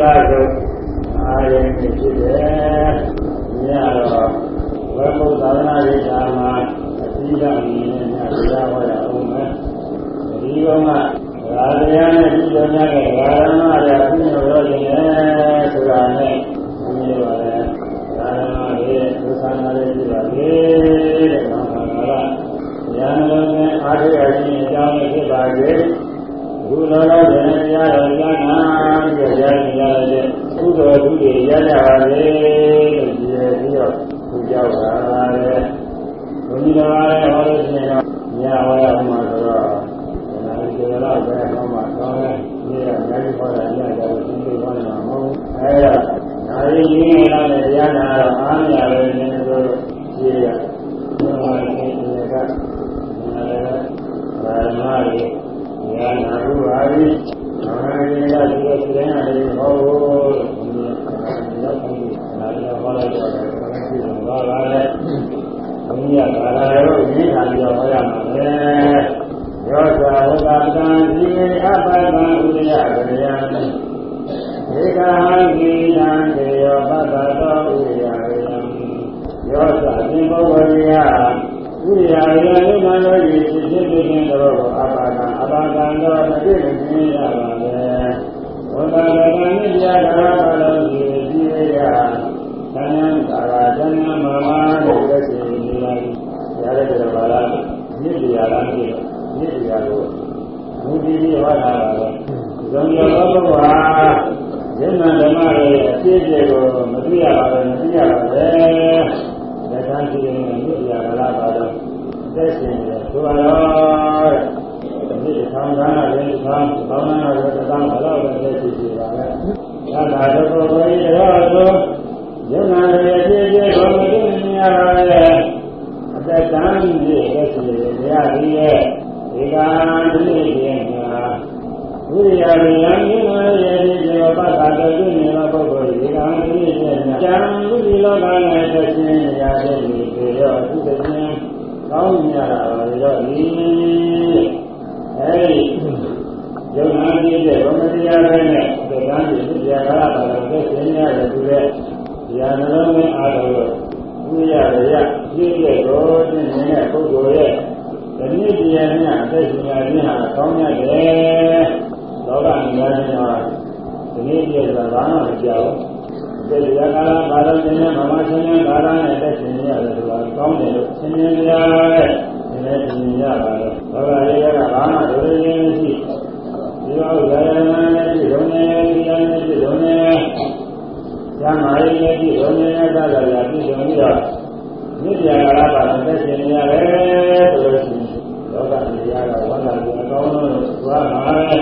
သာတို့အာရုံဖြစ်တယ်ညတော့ဝေဘုသာသနာ့ရေးဓမ္မအတိဒအနေနဲ့ညတရားဟောရအောင်မယ်ဒီကောင်ကရာတရားနဲ့ဒီလိုများတဲ့ဓမ္မရာပြည့်ရောခြင်းနဲ့ဆိုတာနဲ့ဒီလိုပါလေဓမ္မရဲ့ဒုသနာလေးပြပါလေတဲ့နောက်မှာကဉာဏ်လုံးနဲ့အားထုတ်ရခြင်းအကြောင်းနဲ့ဖြစ်ပါစေ ဘုလောလောဆယ်တရားတော်ကြားနာပြီးတော့ကြားနေရတဲ့ကုသိုလ်သူတွေရကြပါလေလို့ဒီရပြီးတော့သူကြောက်တာလေဘုရားတော်ရဲ့ဟောလို့ရှိရင်တော့ညဝါရမှာဆိုတော့ဒါလည်းကျေရတော့ပဲဟောမှာကောင်းတယ်ဒီကအများကြီးဟောတာညကြတော့ဒီလိုဟောနေတာမဟုတ်ဘူးအဲဒါနာရီကြီးနေလာတဲ့တရားနာတော့အားမရပဲနေလို့ကြည့်ရဘုရားရှင်ကလည်းဘာမှလ ည်းညာနာဘူးပါပြီ။ဘာမှလည်းဒီလိုသိရတယ်ဟောဖို့ဒီလိုမျိုးနာရီဟောလိုက်တော့ဘယ်လိုဖြစ်လဲဘာလဲ။ဘုရားကလာရောဒီခါပြီးတော့ဟောရမှာလေ။ရောသာဝကတံဒီအပ္ပတံဥဒယကရယံဧကဟံကိနံတေယောပတ္တတောဥဒယကရယံရောသာသင်္ဘောဝရိယဥရိယာရယမနောဤဖြစ်ဖြစ်ခြင်းတော် အပါဒံအပါဒံတော်မပြည့်မစင်းရပါလေဝတ္တရကံမြပြကာပါလုံးဒီဒီရယသံဃာကာသံဃာမမလို့သက်စီနေလာပြီရတဲ့တော်ဘာလားမြစ်ပြာလားပြည့်မြစ်ပြာလို့ဘုဒ္ဓီဟောတာပါပဲဇုံကျော်သောဘုရားယန္တဓမ္မရဲ့အပြည့်အစုံကိုမသိရပါဘူးမသိရပါဘူးလက်ခံကြည့်ရင်မြစ်ပြာကာပါတော့သက်ရှင်တယ်ဆိုတော့ဒီ သံဃာလည်းသံဘောင်းနာလည်းသံဘလောက်ပဲသက်ရှိစီပါလေသာသာတော်ကိုယ်ရောဆိုယုံနာရဲ့ပြည့်ပြည့်ကိုမသိမြင်ရပါလေအသက်တမ်းကြီးရဲ့သက်ရှိတယ်တရားကြီးရဲ့ဒီကံဒီနေ့ရဲ့ညာဝိရိယဉာဏ်ဉာဏ်ရဲ့ဒီလိုပတ်တာတော်ပြည့်နေတဲ့ပုဂ္ဂိုလ်ဒီကံဒီနေ့ရဲ့ညာဉာဏ်ဝိရိလောကနဲ့သက်ရှင်ရတဲ့ဒီတွေရောအခုတည်းကောင်းမြတ်တာတော့ဒီ အဲဒီယုံနာပြည့်တဲ့ဘုမတရားပဲနဲ့ဒီကံဒီပြာကာလပါတော့သက်ရှင်ရတယ်သူရဲ့ဉာဏ်နှလုံးနဲ့အားထုတ်ဝိရရပြည့်တဲ့တော်တဲ့နေတဲ့ပုဂ္ဂိုလ်ရဲ့ဒီနေ့တရားနဲ့အသက်ရှင်ရခြင်းဟာကောင်းရတယ်လောကဉာဏ်နဲ့ဒီနေ့ပြည့်တာဘာမှမကြောက်ဒီတရားကာလဘာလို့သင်တဲ့မမဆင်းရဲကာလနဲ့တက်ရှင်ရတယ်ဆိုတာကောင်းတယ်လို့ဆင်းရဲကြရဲ့ဒီနေ့သင်ရပါ တော့ဘာသာရေးကဘာမှဒုရင်းမရှိဒီလိုဇာယနာနဲ့ဒီလိုနဲ့ဒီလိုနဲ့ဒီလိုနဲ့ဇာမာရေးနဲ့ဒီလိုနဲ့သာသာရာပြည်တော်ပြီးတော့မြစ်ပြာကာလပါလို့တက်ရှင်ရတယ်ဆိုလို့ရှိရင်လောကတရားကဝန္တာကြီးအကောင်းဆုံးလို့သွားမှာလေ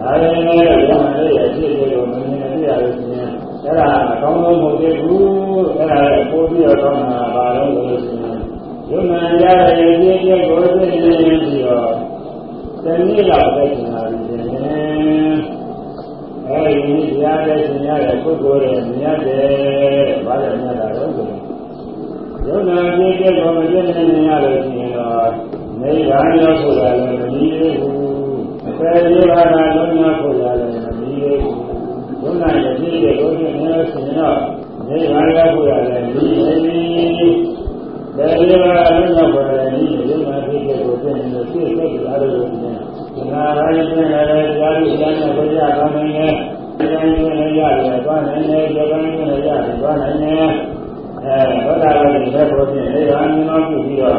ဒါရင်လည်းဘုရားရဲ့အဖြစ်တွေကိုမမြင်ရလို့ရှိရင်အဲ့ဒါအကောင်းဆုံးမဟုတ်သေးဘူးအဲ့ဒါလည်းပို့ပြီးတော့ကောင်းတာပါလို့လို့ ဆိုရင်ယုံနာရတဲ့ရည်ရည်ကိုသိနေပြီးတော့တနည်းလောက်သိနေတာဒီနေ့အဲ့ဒီတရားတဲ့ရှင်ရတဲ့ပုဂ္ဂိုလ်ရဲ့မြတ်တယ်ဘာလဲမြတ်တာတော့ဆိုယုံနာပြည့်တဲ့ကိုမပြည့်နေနေရလို့ရှိရင်တော့နိဗ္ဗာန်ရောက်ဖို့လည်းမနည်းသေးဘူးအပေလေးပါးကလုံးရောက်ဖို့လည်းမနည်းသေးဘူးဘုရားရဲ့ပြည့်တဲ့ကိုယ်နဲ့ဆင်တော့နေရာရောက်ဖို့ရတယ်ဒီအင်း ဒါလေးပါအလုံးရောက်ပေါ်တယ်ဒီလူနာပြည့်တဲ့ကိုယ်နဲ့ပြည့်တဲ့အားလုံးကိုဒီနာရာယပြည့်တယ်ကြားပြီးကြားနေဘုရားကောင်းနေတယ်ဒီကံရင်းလည်းရတယ်သွားနိုင်တယ်ဒီကံရင်းလည်းရတယ်သွားနိုင်တယ်အဲသောတာပန်ရဲ့ဘုရားဖြင့်နေရာမြင်တော့ပြုပြီးတော့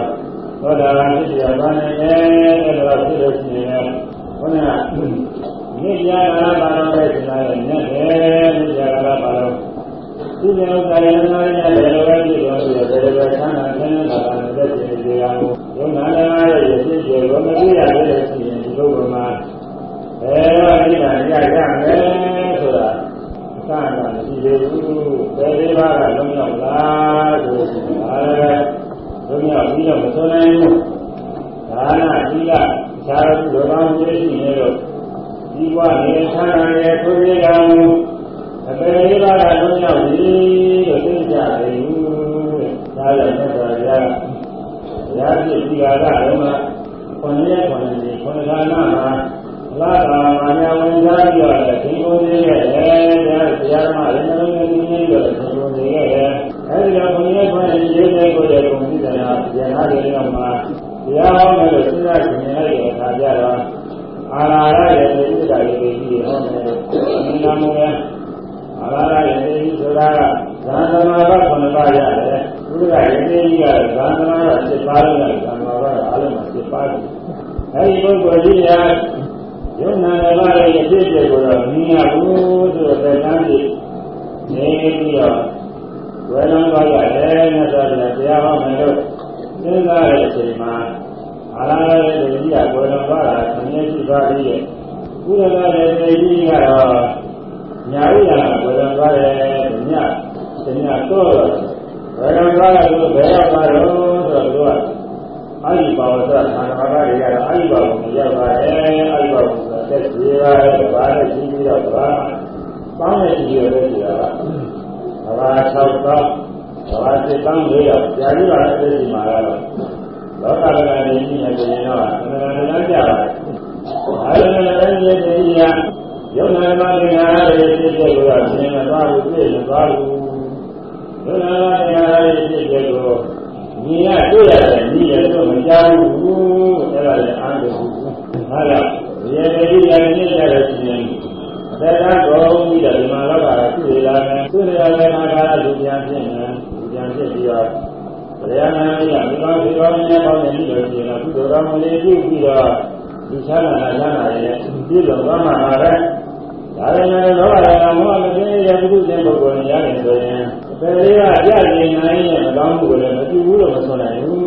သောတာပန်ဖြစ်ရသွားနိုင်တယ်အဲ့ဒါဖြစ်လို့ရှိရင်ဘုရားမြစ်ရာကာလပါတော်တဲ့ဆရာရဲ့မြတ်တယ်မြစ်ရာကာလ ပါတော်ဒီလိုကာယနာရဲ့ဘယ်လိုပဲဖြစ်လို့ဆိုတော့ဘယ်လိုပဲဆန်းတာဆန်းတာပါတဲ့တဲ့ဒီရာကိုယုံနာနာရဲ့ရည်ရည်ကိုမသိရသေးလို့ရှိရင်ဒီလိုကမှဘယ်တော့ဒီမှာရရမယ်ဆိုတာအစအနမရှိသေးဘူးဘယ်ဒီပါကလုံးရောက်လားဆိုတော့အားလည်းလုံးရောက်ပြီးတော့မဆုံးနိုင်ဘူးဒါနသီလခြားလို့လောဘမရှိနေတော့ဒီဘဝနေဆန္ဒရဲ့သူကြီးကံ အပေလေးပါးကလွတ်မြောက်ပြီလို့သိကြပြီ။ဒါကြောင့်သက်တော်ရာရာပြည့်စီရာကလုံးကခွန်ရဲ့ခွန်ကြီးခွန်ကနာမှာလာတာမညာဝင်ကြပြီးတော့ဒီလိုလေးရဲ့တရားတရားမှလည်းနှလုံးသွင်းပြီးတော့ဒီလိုလေးရဲ့အဲဒီတော့ခွန်ရဲ့ခွန်ကြီးရေးတဲ့ကိုယ်ရဲ့ကုန်ပြီတရားတရားတွေတော့မှာတရားဟောမယ်လို့စဉ်းစားကြင်ရတဲ့အခါကျတော့အာရရရဲ့သိစ္စာရေးပြီးဟောမယ်။ဒီလိုမျိုး ဘုရားရေကြီးကဇာသမာဘ7ပါးရတယ်ဇာသမာဘကအလုံး7ပါးတယ်အဲဒီပုဂ္ဂိုလ်ကြီးကယုံနာရပါရဲ့အဖြစ်အပျက်ကိုတော့မြင်ရဘူးဆိုတော့တန်းကြီးနေပြီးတော့ဝေလံသွားရတယ်မြတ်စွာဘုရားတရားဟောမယ်လို့စဉ်းစားတဲ့အချိန်မှာအာရရဲ့လူကြီးကဝေလံသွားတာဆင်းရဲရှိသွားပြီးရဲ့ဥရကရဲ့လူကြီးကတော့ ညာဥရကဝေလံသွားတယ်ညတညတော့ဝေလံသွားတယ်လို့ဘယ်ရောက်သွားတော့ဆိုတော့အာရိပါဝသအာနာပါဒတွေကတော့အာရိပါဝကိုရောက်ပါတယ်အာရိပါဝဆိုတာသက်ကြီးပါတယ်ဘာနဲ့ကြီးပြီးတော့ဘာပေါင်းတဲ့ကြီးရတဲ့ကြီးတာကဘာ6ပါးဘာစစ်ပန်း၄ရောက်ကြာကြီးပါတဲ့ဒီမှာကတော့လောကလကနေကြီးနေတယ်တော့အမှန်တရားကြပါတယ်အဲဒီလိုလည်းဒီဒီရ ယုံနာမပညာရဲ့ဖြစ်တဲ့ကိုတော့သင်မသွားဘူးပြည့်မသွားဘူးယုံနာမပညာရဲ့ဖြစ်တဲ့ကိုမြင်ရတွေ့ရတယ်မြည်ရတော့မကြောက်ဘူးအဲ့ဒါလည်းအားလို့ဟာလားရေတိရနေကြတဲ့ရှင်သက်သာတော်ပြီးတော့ဒီမှာတော့ကတွေ့လာတယ်တွေ့ရတဲ့အခါကလူပြန်ဖြစ်နေလူပြန်ဖြစ်ပြီးတော့ဘုရားနာမည်ကဒီကောင်းဒီကောင်းနဲ့ပေါင်းနေပြီလို့ရှိရင်ကုသိုလ်ကောင်းမှုလေးပြုပြီးတော့ဒီချမ်းသာလာရတာရဲ့ပြည့်စုံသွားမှာပါပဲ ဒါပေမဲ့လောဘရောမောဟမသိတဲ့ပုဂ္ဂိုလ်တဲ့ပုဂ္ဂိုလ်ရတယ်ဆိုရင်ပယ်လေးကကြည်နေနိုင်ရဲ့မကောင်းမှုကိုလည်းမကြည့်ဘူးလို့မဆိုနိုင်ဘူး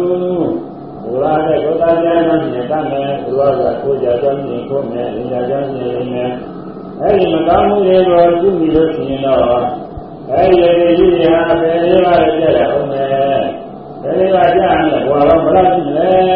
ဘုရားတဲ့ကိုယ်သားကျမ်းနဲ့တတ်မယ်ဘုရားကကိုယ်ကြကြောင်းရှင်ကိုယ်နဲ့ဉာဏ်ကြောင်းရှင်နဲ့အဲဒီမကောင်းမှုတွေကိုပြုပြီးလို့ရှိရင်တော့အဲဒီလေကြီးရာပယ်လေးကလည်းကြက်ရအောင်မယ်ပယ်လေးကကြာမယ်ဘုရားတော့ဘယ်လောက်ရှိလဲ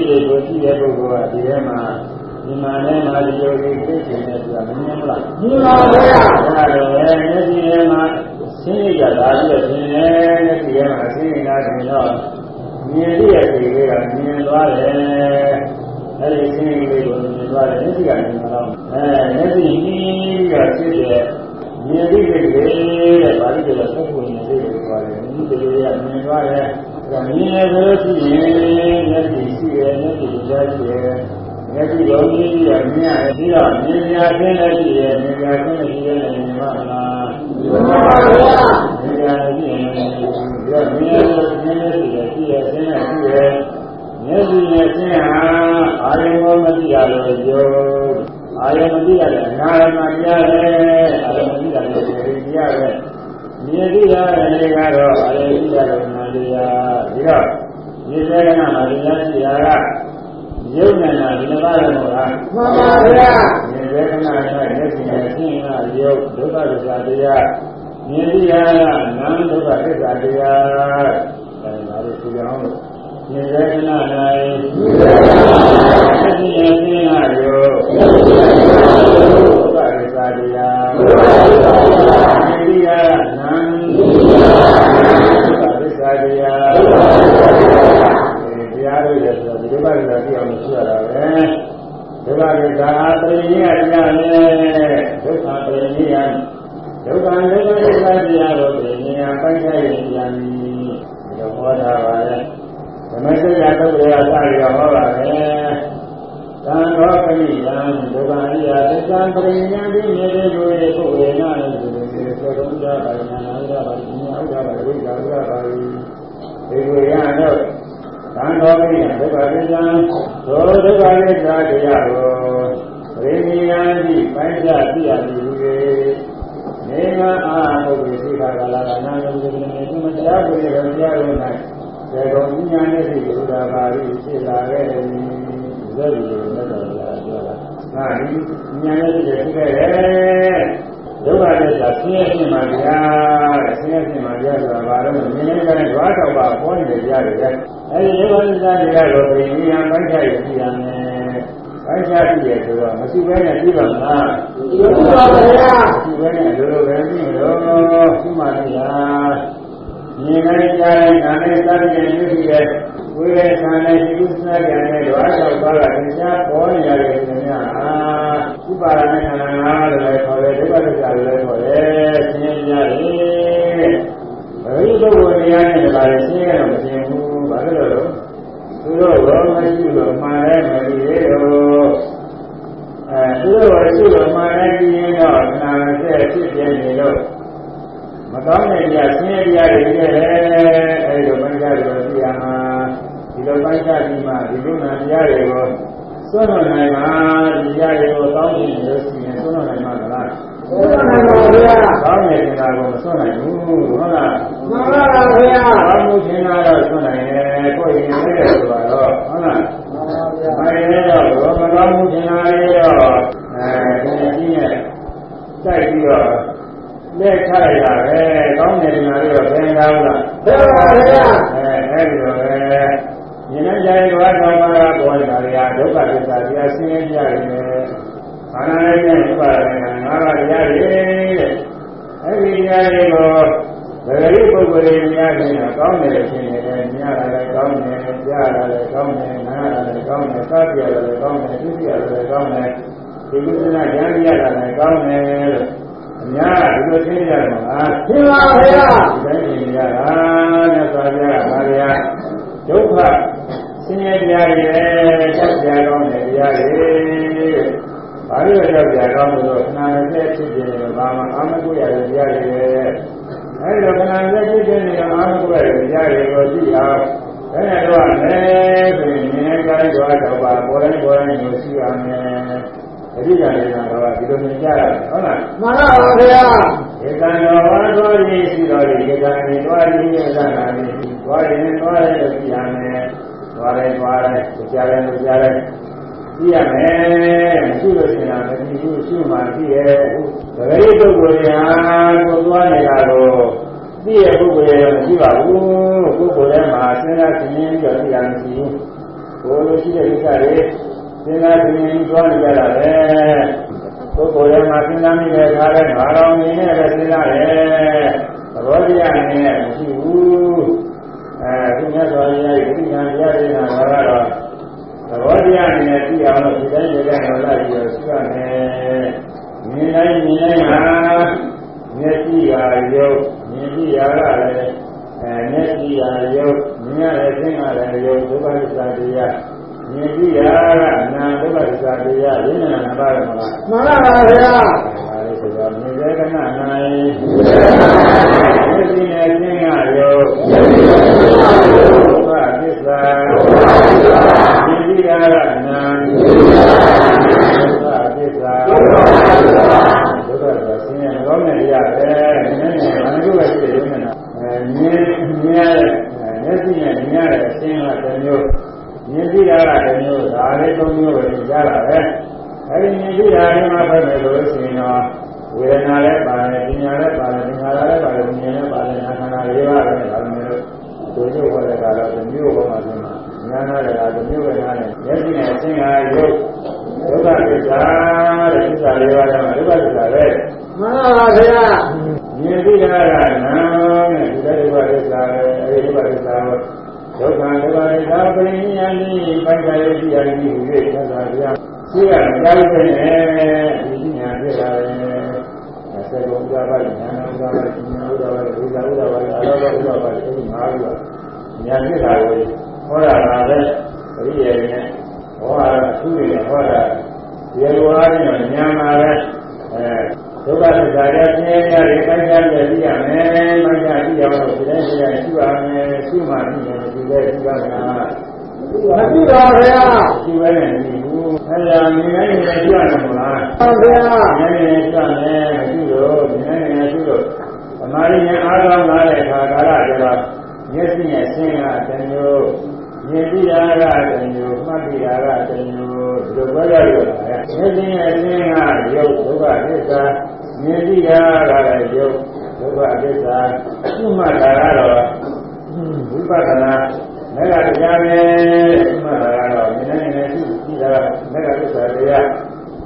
အဲ့ဒီလိုကိုရှိတဲ့ပုဂ္ဂိုလ်ကဒီထဲမှာဒီမှာလည်းမာဒီယောဂီသိကျင်တယ်ဆိုတာမမြင်ဘူးလားမြင်ပါဗျာအဲ့ဒါလည်းမျက်စိထဲမှာဆင်းရဲကြတာပြီးတော့ရှင်တယ်မျက်စိထဲမှာဆင်းရဲတာဆိုတော့မြင်ရတဲ့ဒီလေးကမြင်သွားတယ်အဲ့ဒီရှင်းလေးကိုမြင်သွားတယ်မျက်စိကမြင်တော့အဲမျက်စိကြီးကဖြစ်တဲ့မြင်ပြီးတဲ့တဲ့ဗာလိကတော့သုတ်ကိုမြင်ပြီးတော့သွားတယ်ဒီလိုလေးကမြင်သွားတယ် အဲမြင်ရလို့ရှိရင်မျက်စိရှိတယ်မျက်စိကြားရှိတယ်မျက်စိတော်ကြီးကမြင်ရတယ်ပြီးတော့မြင်ရခြင်းလည်းရှိတယ်မြင်ရခြင်းလည်းရှိတယ်မြင်ပါလားမြင်ပါပါဘုရားမြင်ရခြင်းလည်းရှိတယ်မြင်ရလို့မြင်ရရှိတယ်ရှိရခြင်းလည်းရှိတယ်မျက်စိနဲ့ဆင်းဟာအာယုံကိုမသိရလို့ပြောအာယုံမသိရတဲ့အနာရမတရားပဲအာယုံမသိရတဲ့တရားပဲမြင်သိရတဲ့ကတော့အာယုံသိရတဲ့နာ တရားဒီတော့ဒီစေကနာမှာတရားရှိတာကယုံနာနာဒီလိုပါလို့လားမှန်ပါဗျာမြင်စေကနာကမျက်စိနဲ့ဆင်းဟာယုတ်ဒုက္ခဒုက္ခတရားမြင်သိရတာနာမ်ဒုက္ခသစ္စာတရားအဲဒါလို့ဆိုကြအောင်လို့နိဝေဒနာ၌သိဉာဏ်သိနာယောဘု တရားတရားတို့ရဆိုဒီဘက်ကကြည့်အောင်ရှိရတာပဲဒီဘက်ကဒါပရိနိယတရားနဲ့ဒုက္ခပရိနိယဒုက္ခဒုက္ခတရားတို့ပရိနိယပိုက်ဆိုင်ရပြန်ပြီဒီတော့ဟောတာပါလေဓမ္မစကြာသုတ်တွေကစပြီးတော့ဟောပါမယ်။သံဃောပရိယံဒုက္ခရိယသစ္စာပရိညာတိမြေတေကိုရေပုဝေနလို့ဆိုလို့ဒီ သောတုံးကြပါဉာဏ်ဥဒ္ဒပါဉာဏ်ဥဒ္ဒပါဝိဇ္ဇာဥဒ္ဒပါဒီကိုရတော့သံဃောပရိယံဒုက္ခရိယံသောဒုက္ခရိယတရားကိုပရိနိယံတိပိုင်းခြားသိရသည်ဟူ၍နေမအာဟုဝိသိခာကလာကနာယုံဒီနေသမတရားကိုရတရားကို၌သေကုန်ဉာဏ်နဲ့ဒီဘုရားပါဠိဖြစ်လာခဲ့တယ်ဒီလိုလိုနဲ့တော့လာပြောတာ။ဟာဒီဉာဏ်နဲ့ဒီဖြစ်ခဲ့တယ် ဒုက္ခသစ္စာဆင်းရဲခြင်းမှာတရားဆင်းရဲခြင်းမှာတရားဆိုတာဘာလို့လဲမြင်နေတဲ့ဓဝါတော့ပါပေါ်နေကြရတယ်အဲဒီဒုက္ခသစ္စာတရားကိုပြင်းဉာဏ်ပိုင်းခြားရရှိရမယ်ပိုင်းခြားကြည့်ရဆိုတော့မရှိဘဲနဲ့ပြီးပါမလားမရှိပါဘူးဗျာမရှိဘဲနဲ့လိုလိုပဲပြီးတော့ရှိမှလည်းမြင်နိုင်ကြတဲ့နာနဲ့စသဖြင့်ပြုတဲ့ ဝိရခန္ဓာရှိဥစ္စနာကြတဲ့ဓဝါတော့ပါကတရားပေါ်နေရတဲ့ဉာဏ်ဟာဥပါဒနဲ့ခန္ဓာငါးလို့လည်းခေါ်တယ်ဒုက္ခသစ္စာလို့လည်းခေါ်တယ်သင်ကြရတယ်ဘယ်လိုပုဂ္ဂိုလ်တရားနဲ့ဒါလည်းသိရတော့မသိဘူးဘာလို့လဲသူတို့ရောမရှိလို့မှားတယ်မပြီးသေးတော့အဲသူတို့ရောရှိလို့မှားတယ်ပြီးရင်တော့နာနဲ့ဆက်ဖြစ်ပြနေလို့မကောင်းတဲ့တရားဆင်းရဲတရားတွေကြီးတယ်အဲဒီလိုပိုင်းခြားပြီးတော့သိရမှာ ဒီလိုပိုင်းခြားပြီးမှဒီလိုနာတရားတွေကိုစွန့်လွတ်နိုင်မှာဒီတရားတွေကိုတောင်းကြည့်လို့ရှိရင်စွန့်လွတ်နိုင်မှာလားဘုရားနိုင်ပါဗျာကောင်းတဲ့တရားကိုမစွန့်နိုင်ဘူးဟုတ်လားမှန်ပါပါဗျာကောင်းမှုခြင်းကတော့စွန့်နိုင်တယ်ကိုယ်ရင်နေတဲ့ဆိုတော့ဟုတ်လားမှန်ပါဗျာမရင်းတော့ဘောမကောင်းမှုခြင်းအားလေးတော့အဲဒီကြီးနဲ့တိုက်ပြီးတော့လက်ချလိုက်တာပဲကောင်းတဲ့တရားလေးတော့ဘယ်ကောင်းလားဘုရားပါဗျာအဲအဲဒီတော့ပဲ ဉာဏ်နဲ့ကြိုင်တော်တော်မှာပေါ်နေတာတွေကဒုက္ခသစ္စာတရားဆင်းရဲကြရတယ်ခန္ဓာလေးနဲ့ဥပါဒနာငါးပါးတရားတွေတဲ့အဲဒီတရားတွေကိုဗေဒိပုဂ္ဂိုလ်တွေများခြင်းတော့ကောင်းတယ်ဖြစ်နေတယ်မြင်ရတာလည်းကောင်းတယ်ကြားရတာလည်းကောင်းတယ်နားရတာလည်းကောင်းတယ်စားပြရတာလည်းကောင်းတယ်သိရတာလည်းကောင်းတယ်ဒီကုသနာဉာဏ်ရတာလည်းကောင်းတယ်လို့အများဒီလိုသိကြတယ်မလားရှင်းပါဗျာဒီတိုင်းမြင်ရတာနဲ့ဆိုကြတာပါဗျာဒုက္ခ ဆင်းရဲတရားတွေကြောက်ကြကောင်းတဲ့တရားတွေဘာလို့ကြောက်ကြကောင်းလို့ခဏနဲ့ဖြစ်ဖြစ်နေတော့ဘာမှအာမကိုရတဲ့တရားတွေအဲဒီတော့ခဏနဲ့ဖြစ်ဖြစ်နေတော့အာမကိုရတဲ့တရားတွေကိုသိအောင်ဘယ်နဲ့တော့လဲဆိုရင်မြင်ကြတဲ့တော့တော့ပါပေါ်တိုင်းပေါ်တိုင်းကိုရှိရမယ်အဓိကလည်းကတော့ဒီလိုမြင်ကြရတယ်ဟုတ်လားမှန်ပါပါဗျာဧကံတော်ဝါတော်ရည်ရှိတော်ရည်ဧကံဤတော်ရည်ရဲ့သနာရည်တော်ရည်တော်ရည်လို့ပြရမယ် တော်ရည်တော်ရည်ကြားရည်ကြားရည်ပြရမယ်မရှိလို့ရှိရင်မရှိဘူးရှိမှပြည့်ရဲ့တကယ်ပုဂ္ဂိုလ်ရာကိုသွားနေတာကိုပြည့်ရဲ့ပုဂ္ဂိုလ်ရဲ့မရှိပါဘူးပုဂ္ဂိုလ်ထဲမှာစဉ်းစားသိရင်ပြီးတော့ပြရမရှိဘူးကိုယ်လိုရှိတဲ့ကိစ္စတွေစဉ်းစားသိရင်သွားနေကြတာပဲပုဂ္ဂိုလ်ရဲ့မှာစဉ်းစားမိတဲ့အခါလဲငါတော်မြင်နဲ့ပဲစဉ်းစားတယ်သဘောတရားနဲ့မရှိဘူး အဲဒီမြတ်စွာဘုရားရဲ့ဒီဉာဏ်တရားတွေကတော့သဘောတရားနဲ့ကြည့်အောင်လို့ဒီတိုင်းဒီတိုင်းတော့လိုက်ပြီးတော့ရှိရမယ်မြင်တိုင်းမြင်တိုင်းဟာမျက်စိကရုပ်မြင်ကြည့်ရတာလည်းအဲမျက်စိကရုပ်မြင်ရတဲ့သင်္ခါရရုပ်ဒုက္ခသစ္စာတရားမြင်ကြည့်ရတာနာဒုက္ခသစ္စာတရားဝိညာဏဘာလဲမလားမှန်ပါပါဗျာဒါလေးဆိုတော့မြင်တဲ့ကဏ္ဍ၌မျက်စိနဲ့သင်္ခါရရုပ် ဒုက္ခသစ္စာမြင်ကြည့်ရတာနာဒုက္ခသစ္စာဒုက္ခသစ္စာဆင်းရဲမကောင်းတဲ့တရားပဲနည်းနည်းဘာလို့လဲရှိတယ်လို့နော်အဲမြင်မြင်ရတဲ့မျက်စိနဲ့မြင်ရတဲ့အရှင်းကတစ်မျိုးမြင်ကြည့်ရတာတစ်မျိုးဒါလေးသုံးမျိုးပဲကြားတာပဲအဲဒီမြင်ကြည့်တာဒီမှာဖတ်မယ်လို့ရှိရင်တော့ဝေဒနာလည်းပါတယ်ပညာလည်းပါတယ်သင်္ခါရလည်းပါတယ်ဉာဏ်လည်းပါတယ်နာခန္ဓာလေးပါးလည်းဒါ မျိုးတို့တို့ဟောတဲ့ကတော့တစ်မျိုးဟောမှဆိုမှာဉာဏ်နဲ့ကတစ်မျိုးပဲနားတယ်မျက်စိနဲ့အရှင်းကရုပ်ဒုက္ခသစ္စာတဲ့သစ္စာလေးပါးကဒုက္ခသစ္စာပဲမှန်ပါပါဗျာမြင်သိတာကနာနဲ့ဒီတဲ့ဒုက္ခသစ္စာပဲအဲဒီဒုက္ခသစ္စာကိုဒုက္ခဒုက္ခသစ္စာပရိညာတိပိုက်ကြရရှိရည်ဟူ၍သစ္စာတရားရှိရမကြောက်တဲ့ဒီညာဖြစ် လာတယ်။ဆေကုံကြပါ့ဉာဏ်ဥဒ္ဒပါဉာဏ်ဥဒ္ဒပါဘုရားဥဒ္ဒပါအရောဂဥဒ္ဒပါအဲဒီငါးခုကညာဖြစ်လာကိုဟောတာပါပဲပရိယေနဲ့ဟောတာအထူးတွေဟောတာဒီလိုအားဖြင့်ညာမှာပဲအဲဒုက္ခသစ္စာရဲ့ဆင်းရဲကြတွေပိုင်းခြားပြည့်ရမယ်။ပိုင်းခြားကြည့်အောင်လို့ဒီတိုင်းဒီတိုင်းရှိပါမယ်။ရှိမှပြီးရင်ဒီလိုရှိပါလားမရှိပါဗျာ။ရှိပဲနဲ့ဒီဘူး။အဲဒါမြင်နေနေကြရတယ်မလား ဟုတ်ဗျာ။မြင်နေနေကြတယ်မရှိလို့မြင်နေနေရှိလို့သမာဓိနဲ့အားကောင်းလာတဲ့အခါကာလကျတော့မျက်စိနဲ့ဆင်းရတဲ့မျိုးမြင်ပြီးတာကတမျိုးမှတ်ပြီးတာကတမျိုးဒီလိုပြောရရတာလေမျက်စိနဲ့ဆင်းကရုပ်ဒုက္ခသစ္စာမြင်ပြီးတာကလည်းရုပ်ဒုက္ခသစ္စာရှိမှတ်တာကတော့ဝိပဿနာမေဃတရားပဲရှိမှတ်တာကတော့မြင်နေနေရှိပြီးတာမေဃသစ္စာတရား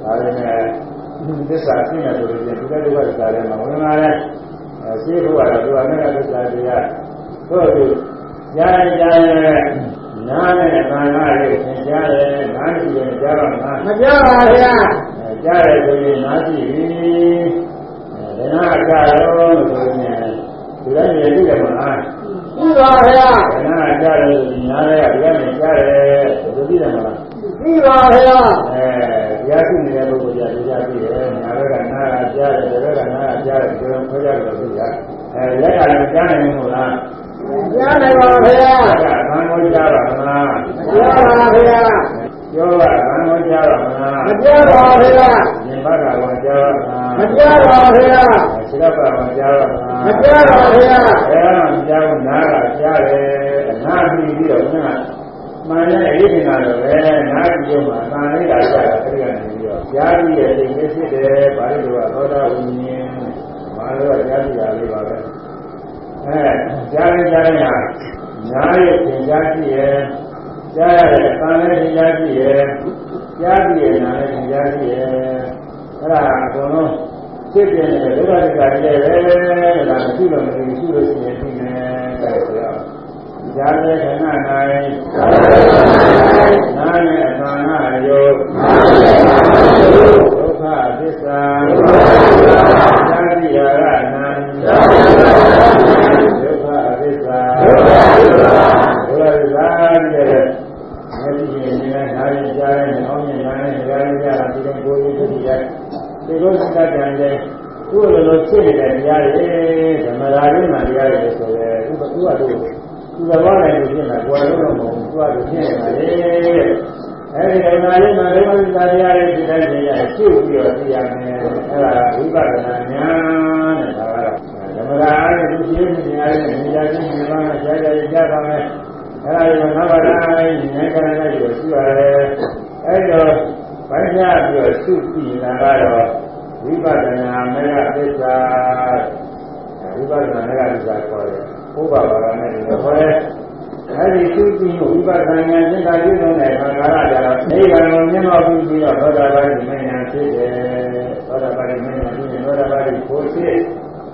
ဒါလည်းသစ္စာသိနေဆိုလို့ရှိရင်ဒီကဒုက္ခသစ္စာလည်းမဝင်လာတဲ့အဲရှိဖို့ကတော့သူကမေဃသစ္စာတရားတို့သူကြားရကြားရနားနဲ့ဘာနာလေးသင်ကြားတယ်နားကြည့်ရင်ကြားတော့နားမကြပါဗျာအဲကြားတယ်ဆိုရင်နားကြည့်ပြီအဲဒါနာကြားရောလို့ဆိုရင်ဒီတိုင်းရည်ကြည့်တယ်မလားရှိပါဗျာဒါနာကြားတယ်ဆိုရင်နားလည်းဒီကနေကြားတယ်ဆိုကြည့်တယ်မလား ရှိပါဗျာအဲဒီတရားရှိနေတဲ့ပုဂ္ဂိုလ်ကတရားရှိတယ်ညာဘက်ကနားကကြားတယ်ဒီဘက်ကနားကကြားတယ်ဒီလိုခွဲကြတယ်လို့ပြောအဲလက်ကလည်းကြားနိုင်မို့လားကြားနိုင်ပါဗျာလက်ကဘာလို့ကြားပါမလားကြားပါဗျာပြောတာဘာလို့ကြားပါမလားမကြားပါဗျာဉာဏ်ဘက်ကဘာကြားပါမလားမကြားပါဗျာခြေတော့ကဘာကြားပါမလားမကြားပါဗျာအဲဒါမှကြားဘူးနားကကြားတယ်နားပြီးပြီးတော့ဘုရား မှန်တဲ့အရေးတင်တာတော့ပဲနားကြည့်မှအတန်လေးကကြားတာအဲဒီကနေပြီးတော့ကြားပြီးရဲ့အိမ်လေးဖြစ်တယ်ဘာလို့လဲသောတာဝိညာဉ်ဘာလို့ကြားပြီးတာလေးပါပဲအဲကြားရင်ကြားရင်ဟာနားရဲ့သင်ကြားကြည့်ရဲ့ကြားရတဲ့အတန်လေးသင်ကြားကြည့်ရဲ့ကြားပြီးရဲ့နားလေးသင်ကြားကြည့်ရဲ့အဲ့ဒါအကုန်လုံးဖြစ်ပြနေတဲ့ဒုက္ခဒုက္ခတွေပဲဒါမရှိလို့မရှိလို့ရှိရင်ဒီနဲ့တဲ့ဆိုတော့ ဇာတိခဏ၌နာနဲ့အသာနာယောဒုက္ခသစ္စာဇာတိယာရနံဒုက္ခသစ္စာဒုက္ခသစ္စာတဲ့မရှိရင်ဒီနဲ့နာရင်ကြားရင်အောင်းရင်နာရင်ကြားရင်ကြားတာဒီလိုကိုယ်ကိုယ်ကြည့်ရဒီလိုစကားကြံတယ်သူ့လိုလိုဖြစ်နေတဲ့တရားတွေဓမ္မရာရင်းမှတရားတွေဆိုရဲသူကသူကသူ သူကဘာလဲလို့ဖြစ်နေတာကိုယ်လုံးလုံးမဟုတ်သူကသူဖြစ်နေတာလေအဲဒီဓမ္မရာရင်းမှဓမ္မစကားတရားတွေဒီတိုင်းနေရရှုပ်ပြီးတော့သိရမယ်အဲဒါဝိပဿနာဉာဏ်တဲ့ဒါကတော့ဓမ္မရာရင်းသူရှိနေရတယ်နေရာချင်းနေပါမယ်ဆရာကြီးကြားပါမယ်အဲဒါကိုငါးပါးတိုင်းဉာဏ်ကရလိုက်ပြီးရှိရတယ်အဲဒါဘာညာပြီးတော့ရှုပြီးတာကတော့ဝိပဿနာမေဃသစ္စာဝိပဿနာမေဃသစ္စာခေါ်တယ် ဥပပါဒနဲ့ခေါ်တယ်အဲဒီရှုပြီးဝိပဿနာဉာဏ်သစ္စာပြုလို့တဲ့ခန္ဓာကကြတော့နိဗ္ဗာန်ကိုမြင်တော့ပြီးပြီးတော့သောတာပတိမဉ္ဇဉ်ဖြစ်တယ်သောတာပတိမဉ္ဇဉ်ဖြစ်ရင်သောတာပတိကိုဖြစ်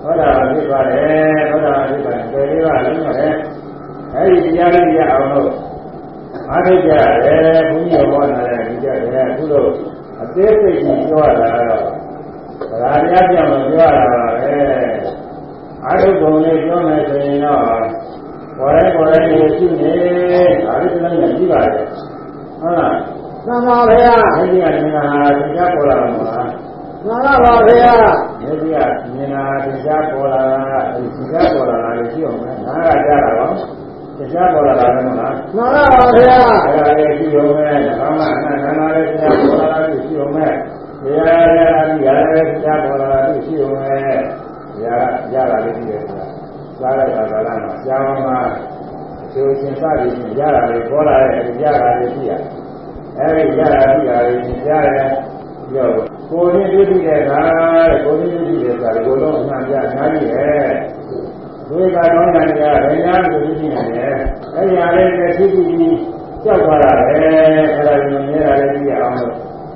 သောတာပတိဖြစ်ပါတယ်သောတာပတိဖြစ်ပါတယ်ဒီလေးပါလုံးရတယ်အဲဒီတရားလေးရအောင်လို့အားထုတ်ကြရတယ်ဘုန်းကြီးဟောတာလည်းဒီကြတယ်အခုလို့အသေးစိတ်ကြီးပြောတာကတော့ဗလာတရားပြောင်းလို့ပြောရတာပါပဲ အားထုတ်ပုံလေးပြောမယ်ဆိုရင်တော့ခေါ်ရဲခေါ်ရဲနေရှိနေဒါလေးတစ်လုံးနဲ့ရှိပါတယ်ဟုတ်လားမှန်ပါဗျာအဲဒီကမြင်တာတရားပေါ်လာမှာလားမှန်ပါပါဗျာဒီကမြင်တာတရားပေါ်လာတာဒီတရားပေါ်လာတာလည်းရှိအောင်မယ်နားကကြားတာတော့တရားပေါ်လာတာလည်းမလားမှန်ပါပါဗျာအဲဒါလည်းရှိအောင်မယ်ဘာမှအနန္တနာလည်းတရားပေါ်လာတာရှိအောင်မယ်တရားရတာဒီရလည်းတရားပေါ်လာတာရှိအောင်မယ် ရရတာလည်းရှိတယ်ဆိုတာစားလိုက်တာကလည်းကျောင်းမှာကျိုးရှင်စသည်ဖြင့်ရတာလည်းပေါ်လာတဲ့ရတာလည်းရှိရအဲဒီရတာရှိတာလည်းကြားတယ်ပြောကိုယ်ရင်းတွေ့တဲ့အခါတဲ့ကိုယ်ရင်းတွေ့တဲ့အခါကိုယ်လုံးအမှန်ပြအများကြီးပဲဒီကတော့ညာကြဗေညာကိုသိနေတယ်အဲဒီအားလည်းသိသိပြီးကြောက်သွားတာပဲအဲဒါကိုမြင်ရတယ်ကြည့်အောင်လို့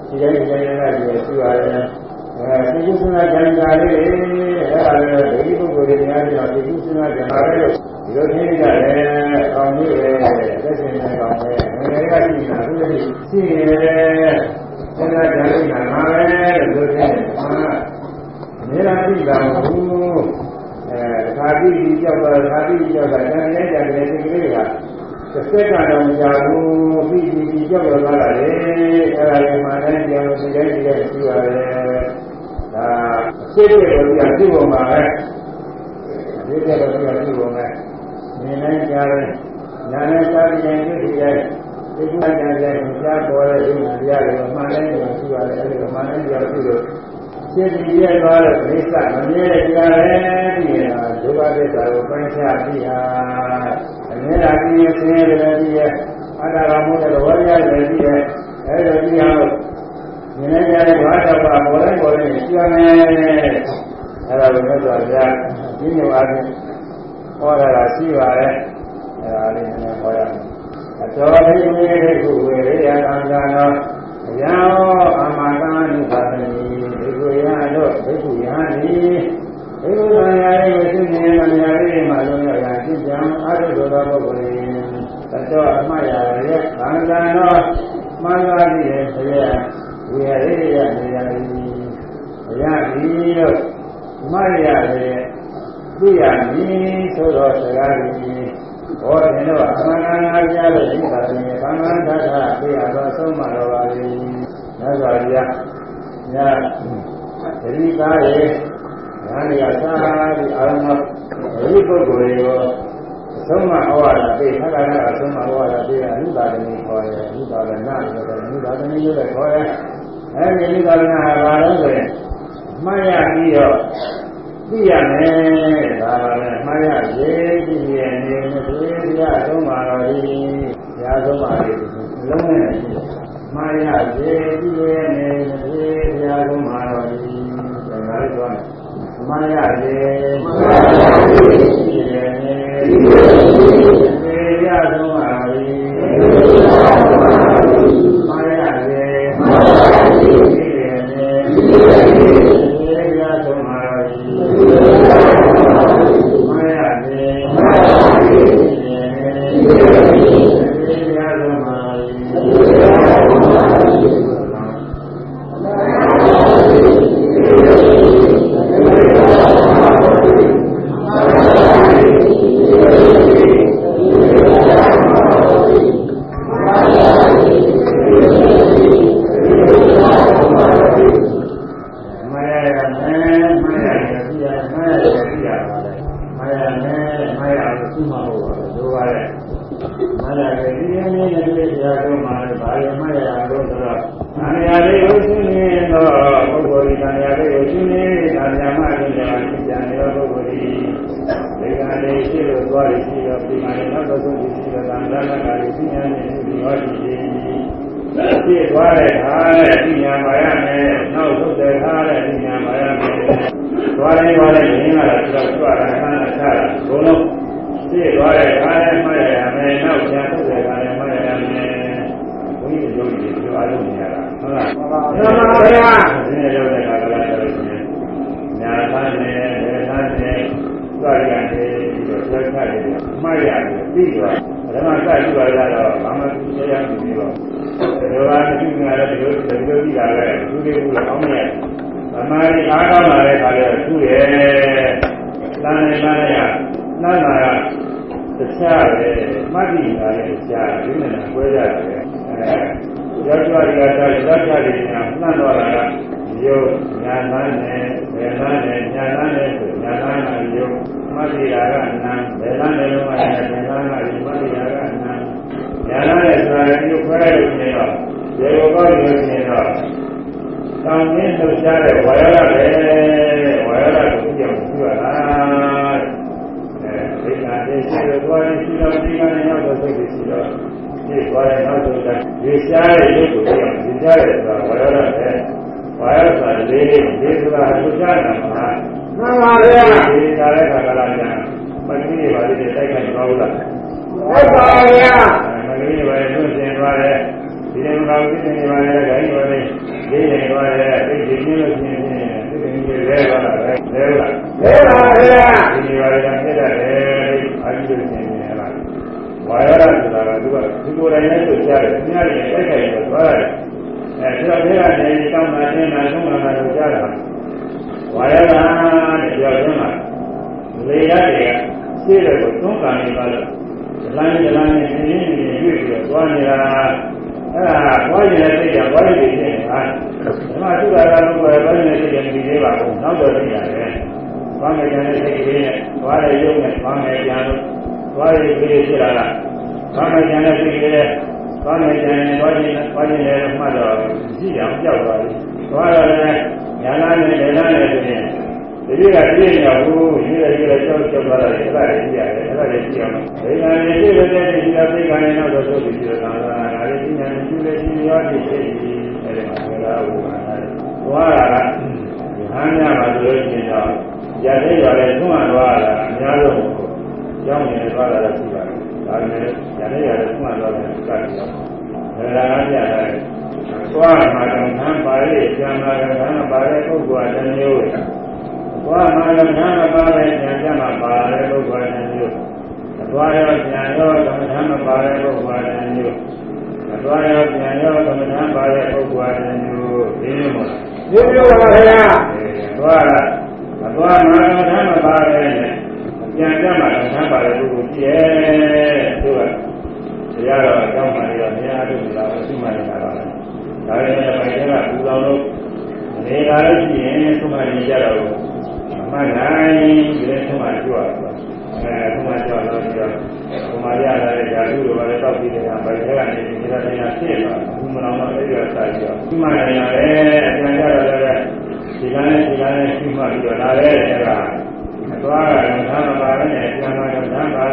ဒီတိုင်းဒီတိုင်းနဲ့ကြည့်ရရှိရတယ် အဲဒီကုသနာကြံကြလေးအဲဒါလည်းဒိဋ္ဌိပုဂ္ဂိုလ်တွေများပြီးတော့ဒီကုသနာကြံပါလေလို့ဒီလိုသိကြတယ်ကောင်းကြီးပဲသက်ရှင်နေကောင်းပဲငယ်ငယ်ကရှိနေတာသူလည်းရှိနေတယ်ဆန္ဒကြံနေတာငါပဲလို့သိတယ်ဟာနေရာကြည့်တာမဟုတ်ဘူးအဲခါတိကြီးကြောက်တာခါတိကြီးကြောက်တာဉာဏ်နဲ့ကြံတယ်ဒီကလေးကတစ်စက္ကန့်တော့ကြာဘူးပြီးပြီးကြောက်ရသွားတာလေအဲဒါကမှလည်းကြံလို့ဒီတိုင်းဒီတိုင်းရှိရတယ် ဒါအစစ်တွေတော့ပြပြုပုံပါပဲဒီတဲ့တော့ပြပြုပုံပဲမြင်နိုင်ကြတယ်ညာနဲ့စားပြီးရင်ဖြစ်ဖြစ်ရဲ့ဒီကုသကြတဲ့ကြားပေါ်တဲ့ဒီတရားတွေမှန်တယ်လို့ရှိရတယ်အဲဒီမှန်တယ်တရားပြုလို့ရှင်းပြီးရသွားတဲ့ဒိစ္စမမြဲတဲ့တရားလည်းပြီးရင်ဒုက္ခသစ္စာကိုပိုင်းခြားပြီးဟာအမြဲတမ်းပြီးရင်ဆင်းရဲတယ်ပြီးရဲ့အတ္တကမှုတဲ့ဝရိယလည်းပြီးရဲ့အဲဒါပြီးအောင် မြင်နေကြတဲ့ဘာသာပါပေါ်တိုင်းပေါ်တိုင်းရှိရမယ်အဲဒါကိုမြတ်စွာဘုရားဒီလိုအားဖြင့်ဟောတာရှိပါတယ်အဲဒါလေးနည်းနည်းဟောရမယ်အတော်ဘိမေရိကုဝေရိယသံဃာနောယံအမတံနုပါတိဒီကိုရတော့ဘိက္ခုယဟန်ဒီဘိက္ခုသံဃာရဲ့ဝိသုညေမမြာရိမှလုံးရတာဖြစ်ကြံအာရုဒ္ဓသောပုဂ္ဂိုလ်တတော်အမှတ်ရရဲ့သံဃာနောမှန်သာတိရဲ့ဆရာ ဝေရိယနေရာဒီဘုရားဒီတော့မှတ်ရတယ်သိရမည်ဆိုတော့စကားကြီးဟောတယ်တော့အမှန်တရားကြားလို့ဒီပါရင်သံဃာဓာတ်ပြရတော့ဆုံးမတော်ပါလေမြတ်စွာဘုရားညသတိကားရဲ့ညာနေရာသာပြီးအာရမဒီပုဂ္ဂိုလ်တွေကိုအဆုံးမဩဝါဒပေးခက္ကနာအဆုံးမဩဝါဒပေးအနုပါဒနေခေါ်တယ်အနုပါဒနာဆိုတော့အနုပါဒနေလို့လည်းခေါ်တယ် အဲဒီအနုပါဒနာကဘာလို့ဆိုရင်မှတ်ရပြီးတော့သိရမယ်ဒါပါပဲမှားရရေးကြည့်ရနေမသွေးရဆုံးပါတော့ဒီရာဆုံးပါလေလုံးနဲ့ရှိတယ်မှားရရေးကြည့်ရနေမသွေးရဆုံးပါတော့ဒီဒါကလည်းတော့မှားရရေးမှားရရေးကြည့်ရနေသွေးရဆုံးပါ တ်သွားပြီကမှန်တော့တာကယောညာသားနဲ့ဘယ်သားနဲ့ညာသားနဲ့ဆိုညာသားကယောမသိတာကနာဘယ်သားနဲ့လုံးဝနဲ့ဘယ်သားကယောမသိတာကနာညာသားနဲ့ဆိုတာကယောခွဲရလို့နေတော့ရေဘောကောလို့နေတော့တောင်းရင်းလှုပ်ရှားတဲ့ဝါရရပဲဝါရရကိုကြောင့်ပြုရတာတဲ့အဲဒိဋ္ဌာန်တွေရှိတော့သွားရင်ရှိတော့ဒီကံ ဒီသွားတဲ့နောက်ဆုံးတိုင်းရေရှားတဲ့ရုပ်ကိုရေရှားတဲ့ဆိုတာဘာရောလဲဘာရောဆိုလေးလေးဒီဆိုတာလူရှားတာမှာမှန်ပါဗျာဒီသာတဲ့ခါကလာကြမင်းကြီးပါလိမ့်တိုက်ခိုက်သွားဘူးလားဟုတ်ပါဗျာမင်းကြီးပါလိမ့်သူရှင်သွားတယ်ဒီလိုကောင်ပြည့်နေပါလေခိုင်းပါလေဒီနေပါလေသိသိချင်းလို့ချင်းချင်းသိသိချင်းလဲပါလားလဲပါလဲပါဗျာဒီနေပါလေဖြစ်ရတယ်အာရုံနဲ့ မာယာဆိုတာကသူကသူကိုယ်တိုင်လည်းဆိုကြားတယ်သူများတွေတိုက်ခိုက်တယ်သွားတယ်အဲဒီတော့ဘုရားနေတောင်းတာခြင်းနာဆုံးမှာလို့ကြားတာဝါရကတဲ့ပြောရင်းမှာလေရတယ်ကရှေ့တယ်ကိုသုံးကံနေပါလို့ဇလန်းဇလန်းနဲ့ပြင်းပြင်းရွေ့ပြီးတော့သွားနေတာအဲ့ဒါသွားနေတဲ့စိတ်ကသွားနေတဲ့စိတ်ကဟာဓမ္မသုဒ္ဓါကတော့သွားနေတဲ့စိတ်ကမြည်သေးပါဘူးနောက်တော့သိရတယ်သွားနေတဲ့စိတ်ကလေးနဲ့သွားတဲ့ရုပ်နဲ့သွားနေကြတော့ သွားရည်ကြီးဖြစ်လာတာဘာမှကျန်တဲ့ပြည်ကလေးဘာမှကျန်ရင်ဘာကျင်ဘာကျင်လဲမှတ်တော့ရှိအောင်ကြောက်သွားပြီသွားတော့လည်းညာလာနဲ့ဒေလာနဲ့ဆိုရင်ဒီလိုကပြည့်နေတော့ဘူးဒီလိုဒီလိုကြောက်ကြောက်သွားတာလည်းအဲ့ဒါလည်းကြည့်ရတယ်အဲ့ဒါလည်းကြည့်အောင်ဒေလာနဲ့ပြည့်လို့တဲ့ဒီလိုသိက္ခာနဲ့တော့ဆိုပြီးပြောတာကဒါလည်းပြညာနဲ့ကျူးလည်းကျူးရောဖြစ်ဖြစ်အဲ့ဒါကလည်းဘုရားသွားတာကဟန်ရပါလို့ကျင်တော့ရတဲ့ရော်လည်းသွန့်သွားတာအများဆုံး ကြောင်းနေသွားတာလည်းရှိပါတယ်။ဒါပေမဲ့ဉာဏ်ရည်ရယ်မှန်တော့တယ်စတယ်။ဒါကလည်းပြရတယ်။သွားမှာကံခံပါလေ၊ကြံမှာကံခံပါလေပုဂ္ဂိုလ်တစ်မျိုး။သွားမှာကံခံပါလေ၊ကြံကြမှာပါလေပုဂ္ဂိုလ်တစ်မျိုး။သွားရောဉာဏ်ရောကံခံပါလေပုဂ္ဂိုလ်တစ်မျိုး။အသွားရောဉာဏ်ရောကံခံပါလေပုဂ္ဂိုလ်တစ်မျိုး။ဒီလိုမျိုးပါဗျာ။သွားတာအသွားမှာကံခံပါလေနဲ့ ဉာဏ်ကြမှာဉာဏ်ပါတဲ့ပုဂ္ဂိုလ်ကြည့်ရဲ့သူကတရားတော်အကြောင်းမှလည်းဘုရားအထုလာလို့ရှိမှလည်းလာပါလားဒါပေမဲ့ဘယ်ကပူဆောင်လို့အနေလာလို့ရှိရင်သူမှရင်ကြတော့အမှန်တိုင်းဒီလိုသူမှကြွရတာအဲသူမှကြွလို့ကြွဘုမာရလာတဲ့ဓာတုတွေပါလေတောက်ပြီးတဲ့အခါဘယ်ကနေဒီလိုတရားဖြစ်လာဘုမနောင်တော့အဲ့ဒီအစာကြီးတော့ဒီမှရရတယ်အကျန်ကြတော့လည်းဒီကနေ့ဒီကနေ့ရှိမှပြီးတော့လာတယ်အဲ့ဒါ သွားကလည်းသာမပါနဲ့ပြန်လာတော့သာပါ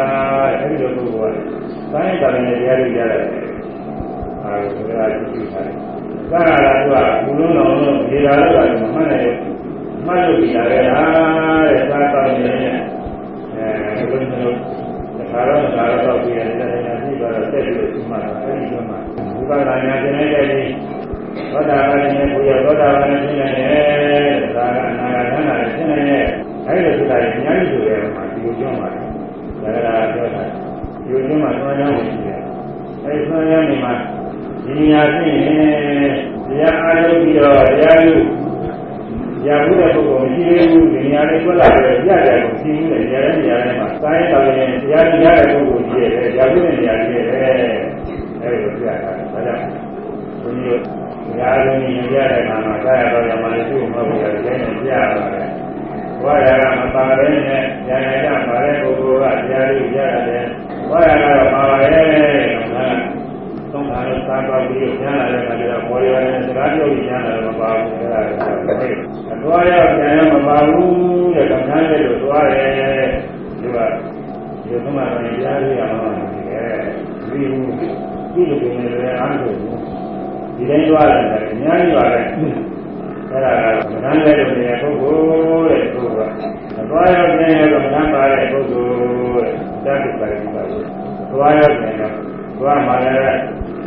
အဲ့ဒီလိုပုဂ္ဂိုလ်ကတိုင်းတိုင်းနဲ့တရားတွေရတယ်အဲဒီကကြည့်ကြည့်သာရတာကဘုလုံးတော်လို့ဒီလာလို့ကမှတ်တယ်မှတ်လို့ပြရတယ်ဟာတဲ့သာတော်နေနဲ့အဲဘုလုံးတော်ခါတော့ခါတော့ပြရတယ်တရားကြည့်တော့တက်ပြီးတော့မှတ်တာအဲဒီကမှဘုရားကညာကျင်နေတဲ့ဒီသောတာပန်နဲ့ဘုရားသောတာပန်နဲ့ရှင်းနေတယ်ဒါကအနာဂတ်သံဃာနဲ့ရှင်းနေတယ် အဲဒီလိုဆိုတာအများကြီးဆိုရမှာဒီလိုကြောင်းပါတယ်ဒါကပြောတာဒီလိုကြောင်းမှာသွားကြောင်းရှိတယ်အဲဒီသွားကြောင်းနေမှာဒီနေရာဖြစ်ရင်တရားအားထုတ်ပြီးတော့တရားယူရဘူးတဲ့ပုဂ္ဂိုလ်မရှိသေးဘူးဒီနေရာလေးထွက်လာတယ်ပြရတယ်ကိုရှိဘူးတဲ့နေရာလေးနေရာလေးမှာစာရေးတော်ရင်တရားယူရတဲ့ပုဂ္ဂိုလ်ရှိရတယ်ရဘူးတဲ့နေရာလေးရဲ့အဲဒီလိုပြတာဒါကြောင့်ဘုန်းကြီးတရားလုံးကြီးရတဲ့အခါမှာသာရတော်ရမလေးသူ့မဟုတ်ဘူးတဲ့လည်းပြရပါတယ် ဝါရကမပါဘဲနဲ့ဉာဏ်ရကြပါတဲ့ပုဂ္ဂိုလ်ကတရားယူရတယ်ဝါရကတော့ပါပါရဲ့သုံးခါလို့စားတော့ပြီးကျမ်းလာတဲ့အခါကျတော့ဘောရနဲ့စကားပြောပြီးကျမ်းလာတော့မပါဘူးအဲ့ဒါကအသွားရောက်ကျန်ရမပါဘူးတဲ့ကံသားတဲ့လို့သွားတယ်ဒီကဒီကမှလည်းကြားရရမှာတယ်ဒီဘူးဒီလိုပုံနဲ့လည်းအားထုတ်ဘူးဒီတိုင်းသွားတယ်အများကြီးပါပဲ အဲ့ဒါကမနမ်းတဲ့လူတွေပုဂ္ဂိုလ်တဲ့ပုဂ္ဂိုလ်ကအသွားရောက်ကျန်ရတော့မနမ်းပါတဲ့ပုဂ္ဂိုလ်တဲ့တတ်တယ်ပါလိမ့်ပါဘူးသွားရောက်ကျန်တော့သွားမှလည်း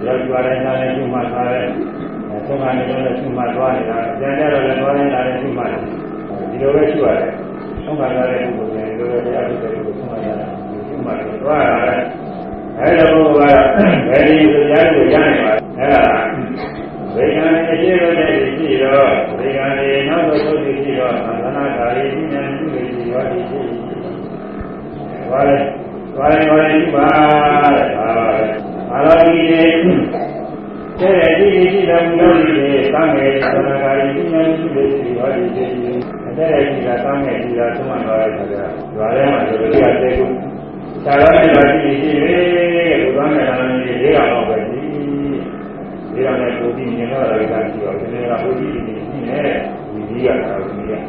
ရောက်ကြတဲ့နာနဲ့ရှုမှတ်ထားတဲ့သုံးခါနေတော့ရှုမှတ်သွားနေတာကြံကြတော့လည်းသွားနေတာလည်းရှုမှတ်ဒီလိုပဲရှုရတယ်သုံးခါထားတဲ့ပုဂ္ဂိုလ်တွေလိုလိုတရားထုတ်တဲ့ပုဂ္ဂိုလ်ဆုံးမရတာရှုမှတ်တော့သွားရတယ်အဲဒါပုဂ္ဂိုလ်ကဘယ်ဒီတရားကိုရနိုင်ပါလဲအဲဒါ ဝေကံအရှိရတဲ့ရှိတော့ဝေကံရေနောက်တော့သုတိရှိတော့သန္နာဓာရီဉာဏ်ပြုလို့ရှိရောဒီရှိဘာလဲဘာလဲဘာလဲဒီပါတဲ့ဒါပါပဲအာရောဂီတွေတဲ့ဒီဒီရှိတဲ့ဘုရားကြီးတွေတန်းငယ်သံဃာရီဉာဏ်ရှိတဲ့ဒီဟောဒီဒီတဲ့ဒီကတန်းငယ်ဒီကသုံးမှသွားတဲ့ခါကျတော့ဓာရဲမှာဒီလိုရတဲ့ကုသာရနဲ့ပါရှိရှိတယ်ဘုရားနဲ့လာနေလေးကတော့ပဲ ဒီဒီတော့လည်းကိုပြီးမြင်တော့တာကရှိတော့ဒီနေ့ကဘုရားကြီးနေရှိနေဒီကြီးကတော့ဒီကြီး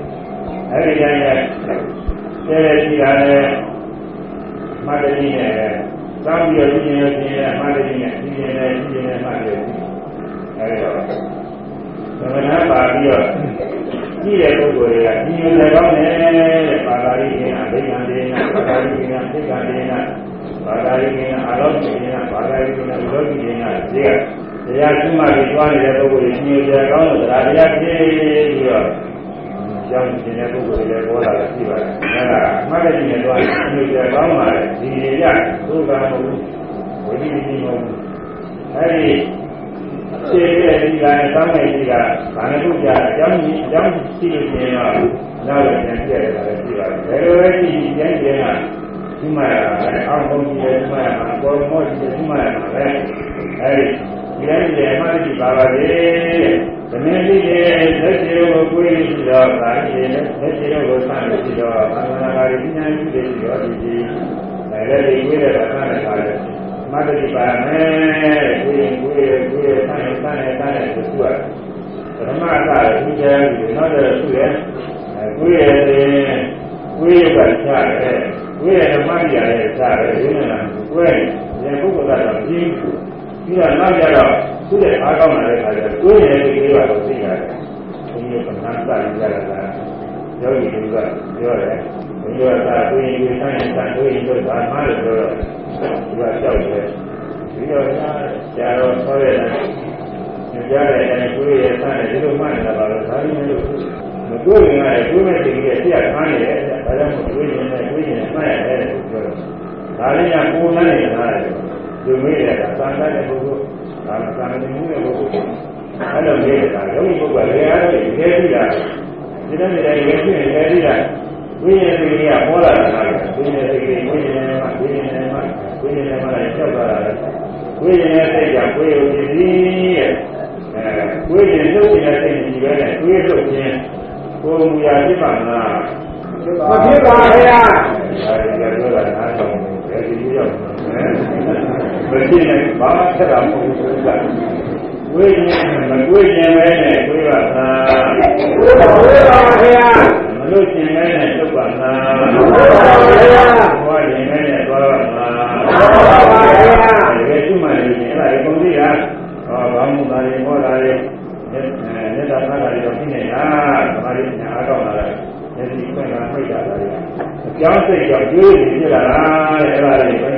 အဲဒီတိုင်းရဲ့တဲ့ဒီကလည်းမတ္တကြီးနဲ့တောင်းပြီးတော့ဒီနေ့ဒီနေ့မှတ်တယ်ဒီနေ့ဒီနေ့ဒီနေ့မှတ်တယ်အဲဒီတော့သမဏပါပြီးတော့ကြည့်တဲ့ပုဂ္ဂိုလ်တွေကဒီလိုလည်းကောင်းတယ်တဲ့ပါဠိရင်းအဘိဓမ္မာရင်းပါဠိရင်းသိက္ခာရင်းပါဠိရင်းအာရောဂရင်းပါဠိရင်းဥဒ္ဓရင်းဒီက တရားရှိမှပြီးသွားနေတဲ့ပုဂ္ဂိုလ်တွေရှင်ရကောင်းလို့တရားတရားဖြည့်ပြီးတော့ကျောင်းကျင်တဲ့ပုဂ္ဂိုလ်တွေလည်းပေါ်လာတယ်ရှိပါတယ်။အဲဒါမှတ်တဲ့ကျင်တဲ့တော့ဒီလိုကောင်းပါလေဒီရရသုခမဟုတ်ဘူးဝိသီတိမဟုတ်ဘူး။အဲဒီခြေတဲ့ဒီကနဲ့တောင်းတဲ့ဒီကဘာနဲ့ထုတ်ကြအကြောင်းကြီးအကြောင်းရှိလို့ရှိရင်တော့နောက်လည်းပြန်ပြရတယ်လည်းရှိပါတယ်။ဘယ်လိုလဲဒီကျန်ကျန်ကဒီမှာအောင်ဘုံကြီးရဲ့ဒီမှာဘောမောကြီးဒီမှာလည်းအဲဒီ ဒီတိုင်းကျမှတ်ကြည့်ပါပါစေ။သမင်းကြီးရဲ့လက်ရှိကိုကိုယ်ရှိတော့ဗာကြီးရဲ့လက်ရှိကိုဆန့်ရှိတော့ဘာသာနာရီဉာဏ်ရှိတယ်ရှိတော့ဒီဒီလည်းဒီကိုယ်ရဲ့ဆန့်နေတာလေ။မှတ်ကြည့်ပါမယ်။ကိုယ်ကိုယ်ကိုယ်ဆန့်ဆန့်ဆန့်တဲ့သူကပထမကဒီကျမ်းဒီနောက်တော့သူ့ရဲ့ကိုယ်ရဲ့ကိုယ်ရဲ့ကချတယ်။ကိုယ်ရဲ့ဓမ္မတရားရဲ့ချတယ်ဒီနေ့ကကိုယ်ရဲ့ပုဂ္ဂိုလ်ကတော့ကြီး ပြီးတော့နောက်ကြတော့သူ့ရဲ့အားကောင်းလာတဲ့အခါကျတော့ကိုယ်ရဲ့ဒီကလေးပါလို့သိရတယ်။ဘုရားကမှန်းစားကြရတာယောဂီတွေကပြောတယ်။ဘုရားကကိုယ်ရဲ့ဆိုင်ဆိုင်ကိုယ်ရဲ့ဘာမှမလို့ပြောတော့သူကကြောက်တယ်။ပြီးတော့ဆရာတော်ဆောရတယ်။ညကြားတဲ့အတိုင်းကိုယ်ရဲ့ဆိုင်ဒီလိုမှန်းနေတာပါလို့ဒါလည်းမလို့မကိုယ်ရင်ကလည်းကိုယ်နဲ့တကယ်ဆရာခံနေတယ်။ဒါကြောင့်မို့ကိုယ်ရင်နဲ့ကိုယ်ရင်နဲ့မှတ်ရတယ်လို့ပြောတော့ဒါလည်းကကိုယ်နဲ့နေတာလေ။ ဒီမေးရတာသံဃာတဲ့ပုဂ္ဂိုလ်ဒါကသံဃာမှုရဲ့ပုဂ္ဂိုလ်အဲ့လိုမေးတာယောဂီပုဂ္ဂိုလ်လည်းအားဖြင့်ခဲပြီးတာဒီနေ့ဒီတိုင်းရဲ့ဖြစ်နေခဲပြီးတာဝိညာဉ်စိတ်ကပေါ်လာတာဝိညာဉ်စိတ်ကဝိညာဉ်နဲ့မှဝိညာဉ်နဲ့မှဝိညာဉ်နဲ့မှလည်းချက်သွားတာဝိညာဉ်ရဲ့စိတ်ကကိုယ်ကိုကြည့်ပြီးရဲ့အဲကိုယ်ရင်လှုပ်နေတဲ့စိတ်ကြီးပဲနဲ့ကိုယ်လှုပ်ခြင်းကိုယ်မူရာဖြစ်ပါမလားမဖြစ်ပါဗျာဒါကြပြောတာနားထောင်တယ်ဒီလိုရောက်တယ် မဖြစ်နဲ့ဘာမှဆက်တာမဟုတ်ဘူးဆိုတာဝိညာဉ်မကိုယ်ရင်ပဲနဲ့ကိုယ်ကသာဘုရားဗျာမလို့ရှင်ပဲနဲ့သုတ်ပါသာဘုရားဗျာဘဝရင်ပဲနဲ့သွားပါသာဘုရားဗျာဒီရှိမှလည်းအဲ့ဒါဒီကုန်ပြီလားဟောဘာမှမသာရင်ဟောတာလေမေတ္တာသာတာတွေတော့ဖြစ်နေတာသမာဓိညာအားကောင်းလာတယ်မျက်စိဖွင့်လာဖိတ်တာလည်းအကြောင်းစိတ်ကြောင့်ကျိုးရည်ဖြစ်လာတာတဲ့အဲ့ဒါလေးပြန်က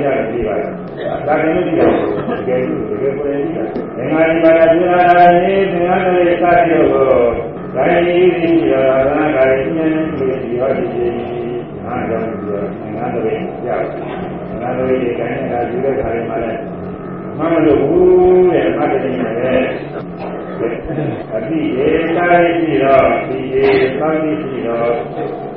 ြည့်ကြည့်ပါ ဒါကလည်းဒီလိုတကယ်လို့တကယ်ကိုယ်ရည်တာငါဒီပါရပြာနေသင်္ဃာတွေစသည်တို့ကိုဒါယီစီရောသာကာယဉာဏ်ကိုဒီဟောဒီအားကြောင့်ဒီငါတို့ရောက်ငါတို့ဒီတိုင်းကဒီလိုခါရမှာလဲမမလို့ဘူးတဲ့မတ္တိညာရဲ့ အတိဧကာယရှိတော့ဒီဧသာတိရှိတော့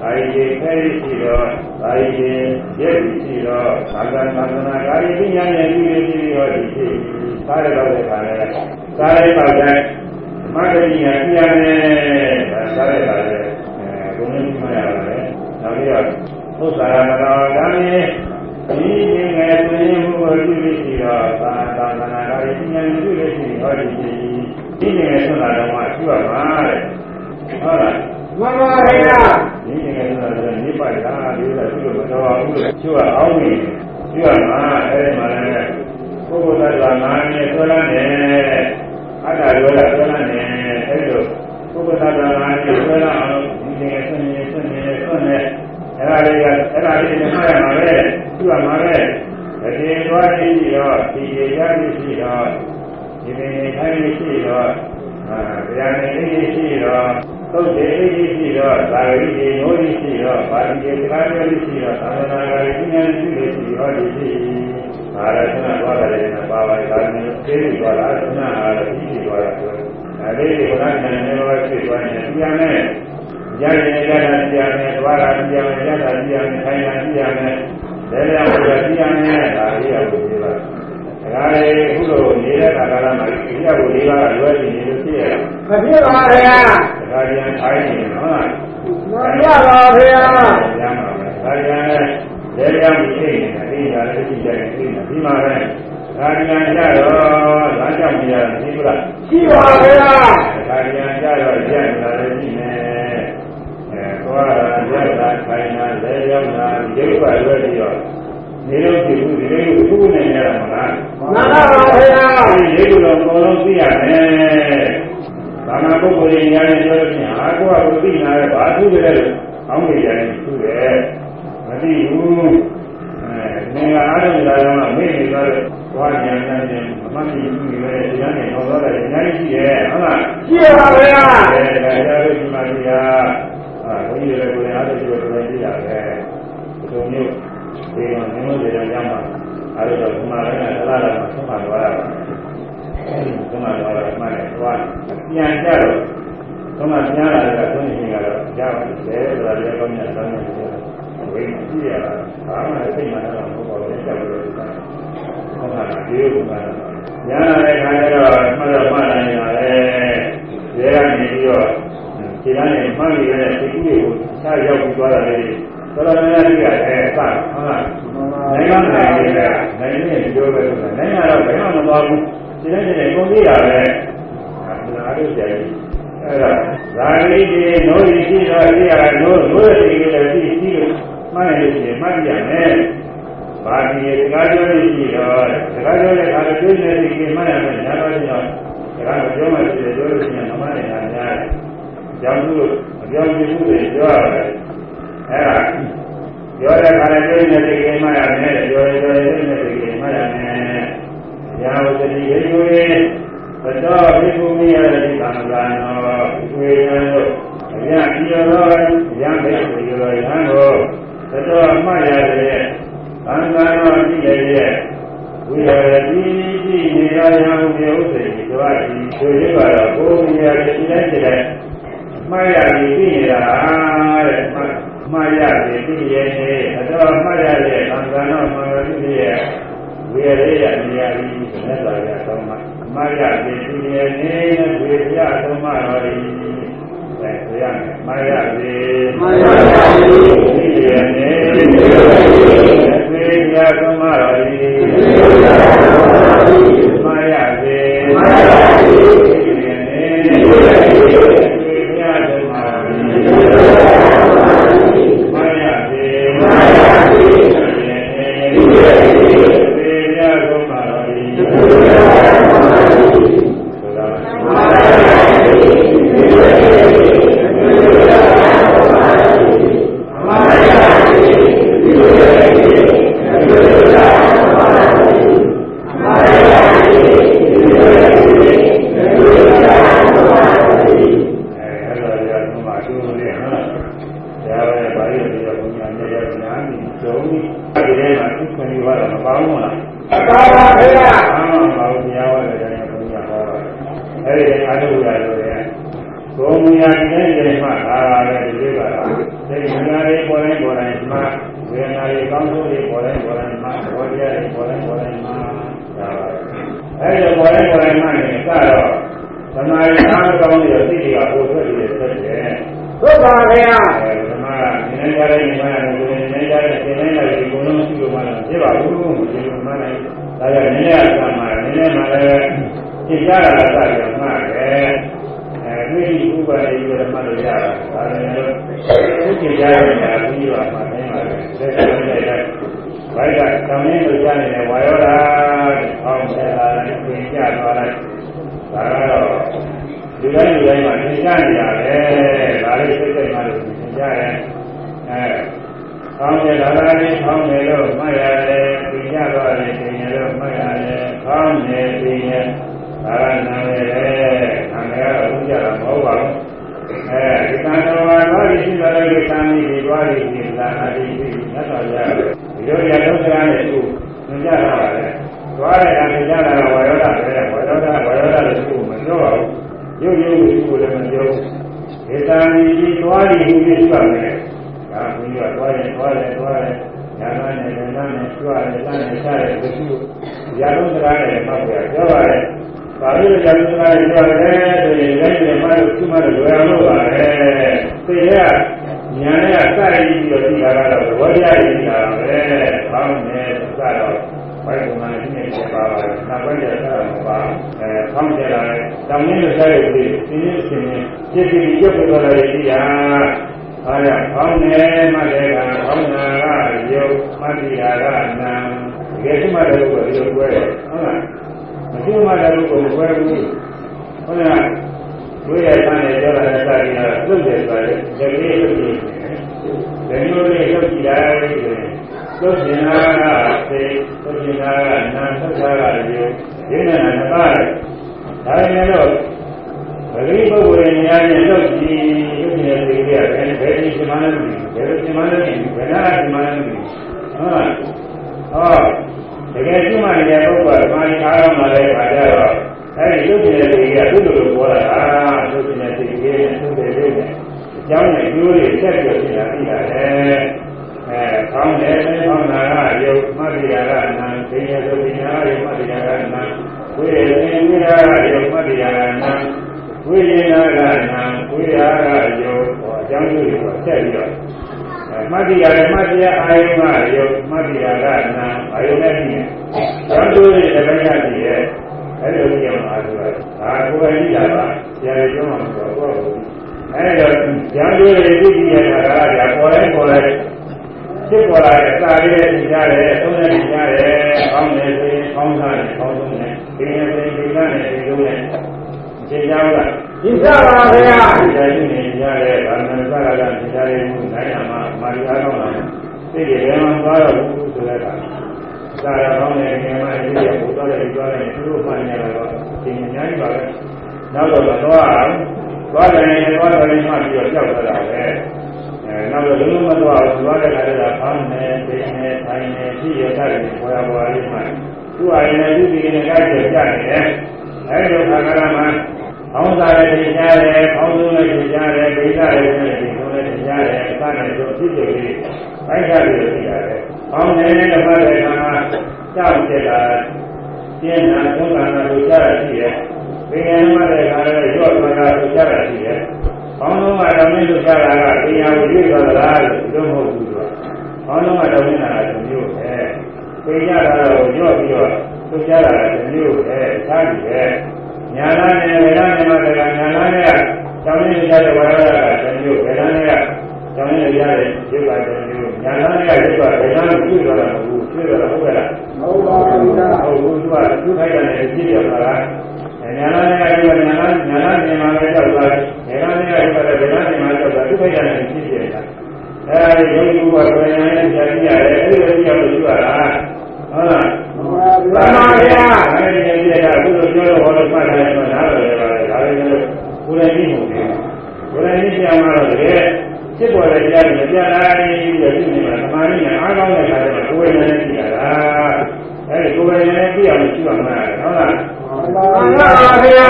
အာယေခဲရှိတော့အာယေရက်ရှိတော့သာသနာသနာကာယပညာရဲ့ဒီလိုရှိရောဒီရှိစားရတော့တဲ့ခါလဲစားရပါတဲ့မတ္တိညာပြရတယ်စားရပါတဲ့အဲဘုံနဲ့မှရပါတယ်နောက်ပြီးတော့သုသာရမတော်ဓမ္မေဒီဒီငယ်သွင်းမှုကိုပြုလို့ရှိတော့သာသာသနာကာယပညာပြုလို့ရှိဟောဒီရှိ ဒီငယ်ဆွမ်းတာတော့မှပြုရမှာတဲ့ဟုတ်လားမှန်ပါဗျာဒီငယ်ဆွမ်းတာလည်းနိဗ္ဗာန်လားဒီလိုပြုလို့မတော်ဘူးလို့ပြုရအောင်နေပြုရမှာအဲ့ဒီမှာလည်းပုဂ္ဂိုလ်သတ္တဝါငါးနဲ့ဆွဲလန်းတယ်အတ္တရောလာဆွဲလန်းတယ်အဲ့လိုပုဂ္ဂိုလ်သတ္တဝါငါးနဲ့ဆွဲလန်းအောင်ဒီငယ်ဆွမ်းနေဆွမ်းနေဆွမ်းနေအဲ့ဒါလေးကအဲ့ဒါလေးနဲ့မှတ်ရမှာပဲပြုရမှာပဲတကယ်သွားကြည့်တော့ဒီရရရှိတော့ ဒီနေ့ထိုင်ရှိတော့အာတရားနဲ့အိပ်ရှိတော့သုတ်တယ်အိပ်ရှိတော့သာဝတိရေနိုးရှိတော့ဗာတိရေစကားပြောရှိတော့သာသနာ့ရေးဉာဏ်ရှိလို့ရှိဟောဒီရှိအာရသနာသွားတယ်နဲ့ပါပါဒါမျိုးသိပြီးသွားတာသနာအာရပြီးပြီးသွားတာဆိုအဲဒီကဘုရားဉာဏ်နဲ့ဘာဖြစ်သွားနေပြန်နဲ့ရရင်ရတာပြန်နဲ့သွားတာပြန်နဲ့ရတာပြန်နဲ့ခိုင်းတာပြန်နဲ့လဲလဲဝရပြန်နဲ့ဒါလေးရကိုပြောတာ ဒါကလေခုလိုနေတဲ့ကာလမှာဒီရကိုလေးပါးကလွယ်နေလို့ဖြစ်ရတာမဖြစ်ပါဗျာဒါကြံထိုင်းနေနော်လားမှန်ပါပါဗျာ။ဒါမှပဲဒါကြံလဲရမ်းပြီးနေတယ်ဒီညာလည်းရှိတယ်ဒီမှာဒီမှာပဲဒါကြံကြတော့လာကြောက်ပြရသိဘူးလားရှိပါဗျာ။ဒါကြံကြတော့ရက်လာလည်းရှိနေ။အဲသွားရက်လာခိုင်းတာလဲရောက်လာရုပ်ပါရွယ်ပြီးတော့ နေလို့ဒီခုဒီလိုခုနေရတာမလားမှန်ပါပါဗျာ။ဒီလိုတော့အကုန်လုံးသိရမယ်။ဘာမှပုဂ္ဂိုလ်ရင်ညာနဲ့ပြောလို့ရှိရင်အာကိုကကိုသိနာတယ်ဘာသူကြလဲလို့အောင်းနေကြတယ်သူတယ်မသိဘူးအဲနေကအားလုံးလာတော့မေ့နေတော့သွားညာညာနဲ့အမှန်ကြီးပြီးလေတရားနဲ့ဟောတော့တယ်အများကြီးရှိရဲ့ဟုတ်လားရှိပါဗျာအဲဒါကြလို့ဒီမှာဒီဟာအာဘုန်းကြီးလည်းကိုယ်အားထုတ်ပြီးတော့ပြန်ကြည့်ရပဲဒီလိုမျိုး ဒီကနေ့မျိုးတွေကြောင့်မှာအားလုံးတော့ဒီမှာလည်းသလားလာမှာဆုံးမသွားတာဆုံးမသွားတာမှလည်းသွားပြန်ကြတော့ဆုံးမပြန်လာတဲ့ဘုန်းကြီးကတော့ကြားပါတယ်ဆိုတာလည်းကောင်းများကောင်းများပြောဝိညာဉ်ကြည့်ရတာဘာမှစိတ်မှတော့မဟုတ်ပါဘူးကြောက်လို့ဆိုတာဆုံးမဒီလိုကညာလာတဲ့ခါကျတော့မှတ်တော့မှတ်နိုင်ပါလေရဲကနေပြီးတော့ခြေလမ်းနဲ့မှတ်ရတဲ့ဒီကူတွေကိုဆက်ရောက်ပြီးသွားတာလေ တော်တော်များများကြည့်ရတယ်အစဟုတ်လားနိုင်ငံနိုင်ငံတွေနိုင်ငံတွေပြောပဲဆိုတာနိုင်ငံတော့ဘယ်မှမသွားဘူးဒီနေ့တည်းကုန်သေးရပဲဒါလို့ကြာကြီးအဲ့ဒါဇာတိဒီနိုးဒီရှိတော့ဒီဟာနိုးနိုးတဲ့ဒီလိုရှိရှိလို့မှတ်နေလို့ရှိရင်မှတ်ရမယ်ဘာဒီစကားပြောလို့ရှိတော့စကားပြောတဲ့အခါကျိုးနေတဲ့ဒီမှတ်ရမယ်ညာတော့ညောစကားမပြောမှရှိတယ်ပြောလို့ရှိရင်မမှတ်နိုင်တာများတယ်ကြောင့်လို့အပြောင်းပြမှုတွေပြောရတယ် အဲ့ဒါပြောတဲ့အခါလည်းကျိုးနေတဲ့ဒီမှတ်ရမယ်ပြောရပြောရတဲ့ဒီမှတ်ရမယ်ညာဝတ္တိရေကိုရေသတောဘိက္ခုမိယတိကံကံနောဝေယံတို့အယံဒီရောယံဘိက္ခုရောယံကိုသတောမှတ်ရတဲ့ကံကံနောကြည့်ရတဲ့ဝိရတိတိနေရယံဥပ္ပယဥစေဒီသွားဒီဆိုရတော့ကိုယ်မြတ်ဒီတိုင်းတည်းမှတ်ရပြီးသိနေတာတဲ့ မှတ်ရပြီးသိရဲ့အတော့မှတ်ရတဲ့ကံကံနောမှန်လို့သိရဲ့ဝဝေရေရနေရာဤသက်သာရသုံးမှာမရတိသူရဲ့နေနဲ့ဝေရသုံးမှာတော်ဤအဲဆိုရမယ်မရတိမရတိသူရဲ့နေဝေရသုံးမှာတော်ဤမ တယ်။တောင်းရင်းလို့ဆက်ရပြီးဒီနေ့ရှင်ပြည့်စုံရုပ်ပေါ်လာရည်ရာအားရဖောင်းနေမှလည်းကဖောင်းနာကယုတ်မှတ်တိရာကနာတကယ်ရှိမှလည်းကိုဒီလိုပွဲတယ်ဟုတ်လားမရှိမှလည်းကိုမပွဲဘူးဟုတ်လားဝိရသန်နဲ့ကြောလာတဲ့စာရင်းကလွတ်တယ်ဆိုရင်ဒီလေးလွတ်ပြီးဒီလိုလေးလွတ်ကြည့်လိုက်ဆိုရင်သုတ်ရှင်နာကသိသုတ်ရှင်နာကနာသုတ်တာကယုတ်ဒီနဲ့နှစ်ပါးဒါရင်တော့ပရိပုဂ္ဂိုလ်ဉာဏ်နဲ့လုပ်ကြည့်ရုပ်ရှင်တွေပြတယ်ဘယ်ဒီရှင်မလည်းမသိဘယ်လိုရှင်မလည်းမသိဘယ်နာရှင်မလည်းမသိဟုတ်လားဟောတကယ်ရှိမှနေတဲ့ပုဂ္ဂိုလ်ကမာရီအားရမှလည်းပါကြတော့အဲဒီရုပ်ရှင်တွေကသူ့လိုလိုပေါ်လာတာရုပ်ရှင်တွေသိနေတယ်သူ့တွေလေးနဲ့အကြောင်းနဲ့ကျိုးတွေဆက်ပြီးဖြစ်လာပြီလားအဲကောင်းတယ်ဆင်းကောင်းတာကယုတ်မတ္တိယာကနာဒိယသုပညာယုတ်မတ္တိယာကနာဝိရေသင်္ဝိရာကယုတ်မတ္တိယာကနာဝိရေနာက နာဝိရာကယုတ်ဟောအကြောင်းကျိုးတွေကိုဆက်ပြီးတော့မတ္တိယာလည်းမတ္တိယာအာယုကယုတ်မတ္တိယာကနာအာယုနဲ့ပြည့်။ကျောင်းကျိုးတွေလည်းမရကြည့်ရဲ့အဲ့လိုကြည့်အောင်အားထုတ်ရတယ်။ဒါကိုယ်ပဲကြည့်ရပါဆရာကြီးပြောမှာမဟုတ်ဘူး။အဲ့တော့ကျောင်းကျိုးတွေသိကြည့်ရတာကဒါပေါ်တိုင်းပေါ်တိုင်းဖြစ်ပေါ်လာတဲ့စာရည်နဲ့ကြားတယ်သုံးနဲ့ကြားတယ်ကောင်းတယ်ဆိုရင်ကောင်းတာနဲ့ကောင်းဆုံးနဲ့ဒီနေ့ဆိုရင်ဒီကနေ့ဒီလိုနဲ့သင်ကြားက ဒီသပါဘုရားဒီတိုင်းနေကြားတယ်ဗာမန်စာရကသင်ကြားရမှုနိုင်ရမှာမာရီအားကောင်းလာသိတယ်ဘယ်မှာသွားတော့ဘူးဆိုတဲ့ကစာရကောင်းတဲ့နေရာမှာဒီရဘုရားရဲ့ကြွားတဲ့သူတို့မှန်ရတော့သင်ညာကြီးပါပဲနောက်တော့တော့အောင်သွားတယ်သွားတယ်မှပြီးတော့ကြောက်သွားတာပဲအဲနောက်တော့လုံးဝမသွားဘူးသွားတဲ့ခါကျတော့ဖောင်းနေပြင်းနေထိုင်နေရှိရတဲ့ဘောရဘောရလေးမှသူ့အရင်နဲ့သူ့ဒီနေ့ကကြည့်ကြတယ်အဲဒီလိုခါကရမှာ ဖောင်းစားတဲ့တင်ကြားတယ်ဖောင်းဆုံးတဲ့တင်ကြားတယ်ဒိဋ္ဌရဲ့တင်ဆုံးတဲ့တင်ကြားတယ်အစနဲ့ဆိုဖြစ်ဖြစ်လေးပိုက်ကြလို့ရှိရတယ်ဖောင်းနေတဲ့တစ်ပတ်တဲ့ခါမှာကြောက်ကြတာကျင်းတာသုံးကံတာကိုကြားရရှိတယ်ပင်ရမတဲ့ခါလည်းရော့သွားတာကိုကြားရရှိတယ်ဘောင်းလုံးကတောင်းနေလို့ကြားတာကပင်ရကိုရွေ့သွားတာလို့ပြောမဟုတ်ဘူးသူကဘောင်းလုံးကတောင်းနေတာကမျိုးပဲပင်ရတာတော့ရော့ပြီးတော့သူကြားတာကမျိုးပဲသားကြည့်ပဲ ညာလာနဲ့ဝေဒနာနဲ့မှတကညာလာနဲ့တောင်းနေကြတဲ့ဝါရကမျိုးဝေဒနာနဲ့ကျောင်းရရတဲ့ရုပ်ပါတယ်မျိုးညာလာနဲ့ရုပ်ပါဘယ်နာကိုတွေ့ရတာမဟုတ်ဘူးတွေ့ရတာဟုတ်ကဲ့လားဟုတ်ပါဘူးလားဟုတ်ဘူးသူကသူခိုက်ရတယ်ကြည့်ရတာကညာလာနဲ့ရုပ်ညာလာညာလာနေမှာပဲကြောက်သွားတယ်ညာလာနဲ့ရုပ်ပါတယ်ဘယ်နာနေမှာကြောက်သွားသူခိုက်ရတယ်ကြည့်ရတာအဲဒီရုပ်ကဘယ်ညာနဲ့ကြာကြည့်ရတယ်အဲဒီလိုကြောက်လို့ရှိရတာဟုတ်လားမှန်ပါဗျာအဲဒီကြည့်ရတာအခုလို ပြောလို့ဟောလို့မှတ်တယ်ဆိုတော့ဒါလည်းပဲပါတယ်ဒါလည်းလည်းကိုယ်လည်းကြည့်မှုတယ်ကိုယ်လည်းကြည့်ရမှာတော့တကယ်စစ်ပေါ်တဲ့ကြားနဲ့ကြားလာပြီးတော့ကြည့်နေတာသမာဓိနဲ့အားကောင်းတဲ့ခါကျတော့ကိုယ်လည်းကြည့်ရတာအဲဒီကိုယ်လည်းကြည့်အောင်ကြည့်အောင်မှာဟုတ်လားမှန်ပါဗျာ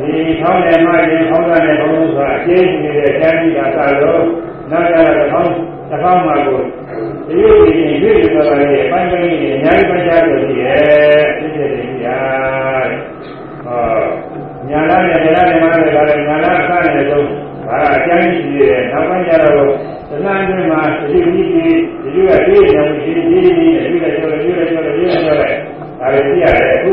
ဒီထောင်းတယ်မှရင်ထောင်းတယ်ဘုံလို့ဆိုတာအကျဉ်းကြီးနေတဲ့ကျမ်းကြီးကသာလို့နောက်ကြတော့ထောင်း တစ်ပေါင်းမှကိုဒီလိုဒီရွေ့သွားတာရဲ့အပိုင်းပိုင်းကြီးအများကြီးပိုင်းခြားလို့ရှိရဲ့ဖြစ်ဖြစ်နေကြဟောညာလာနဲ့ညာလာနဲ့မှလည်းဒါလည်းညာလာစတဲ့ဆုံးဒါအကျဉ်းကြီးရှိရဲ့နောက်ပိုင်းကျတော့သဏ္ဍာန်တွေမှာဒီလိုကြီးကြီးဒီလိုကပြေးနေမှုဒီဒီဒီဒီကကျော်ကျော်ကျော်ကျော်ပြေးနေကြတယ်ဒါလည်းသိရတယ်အခု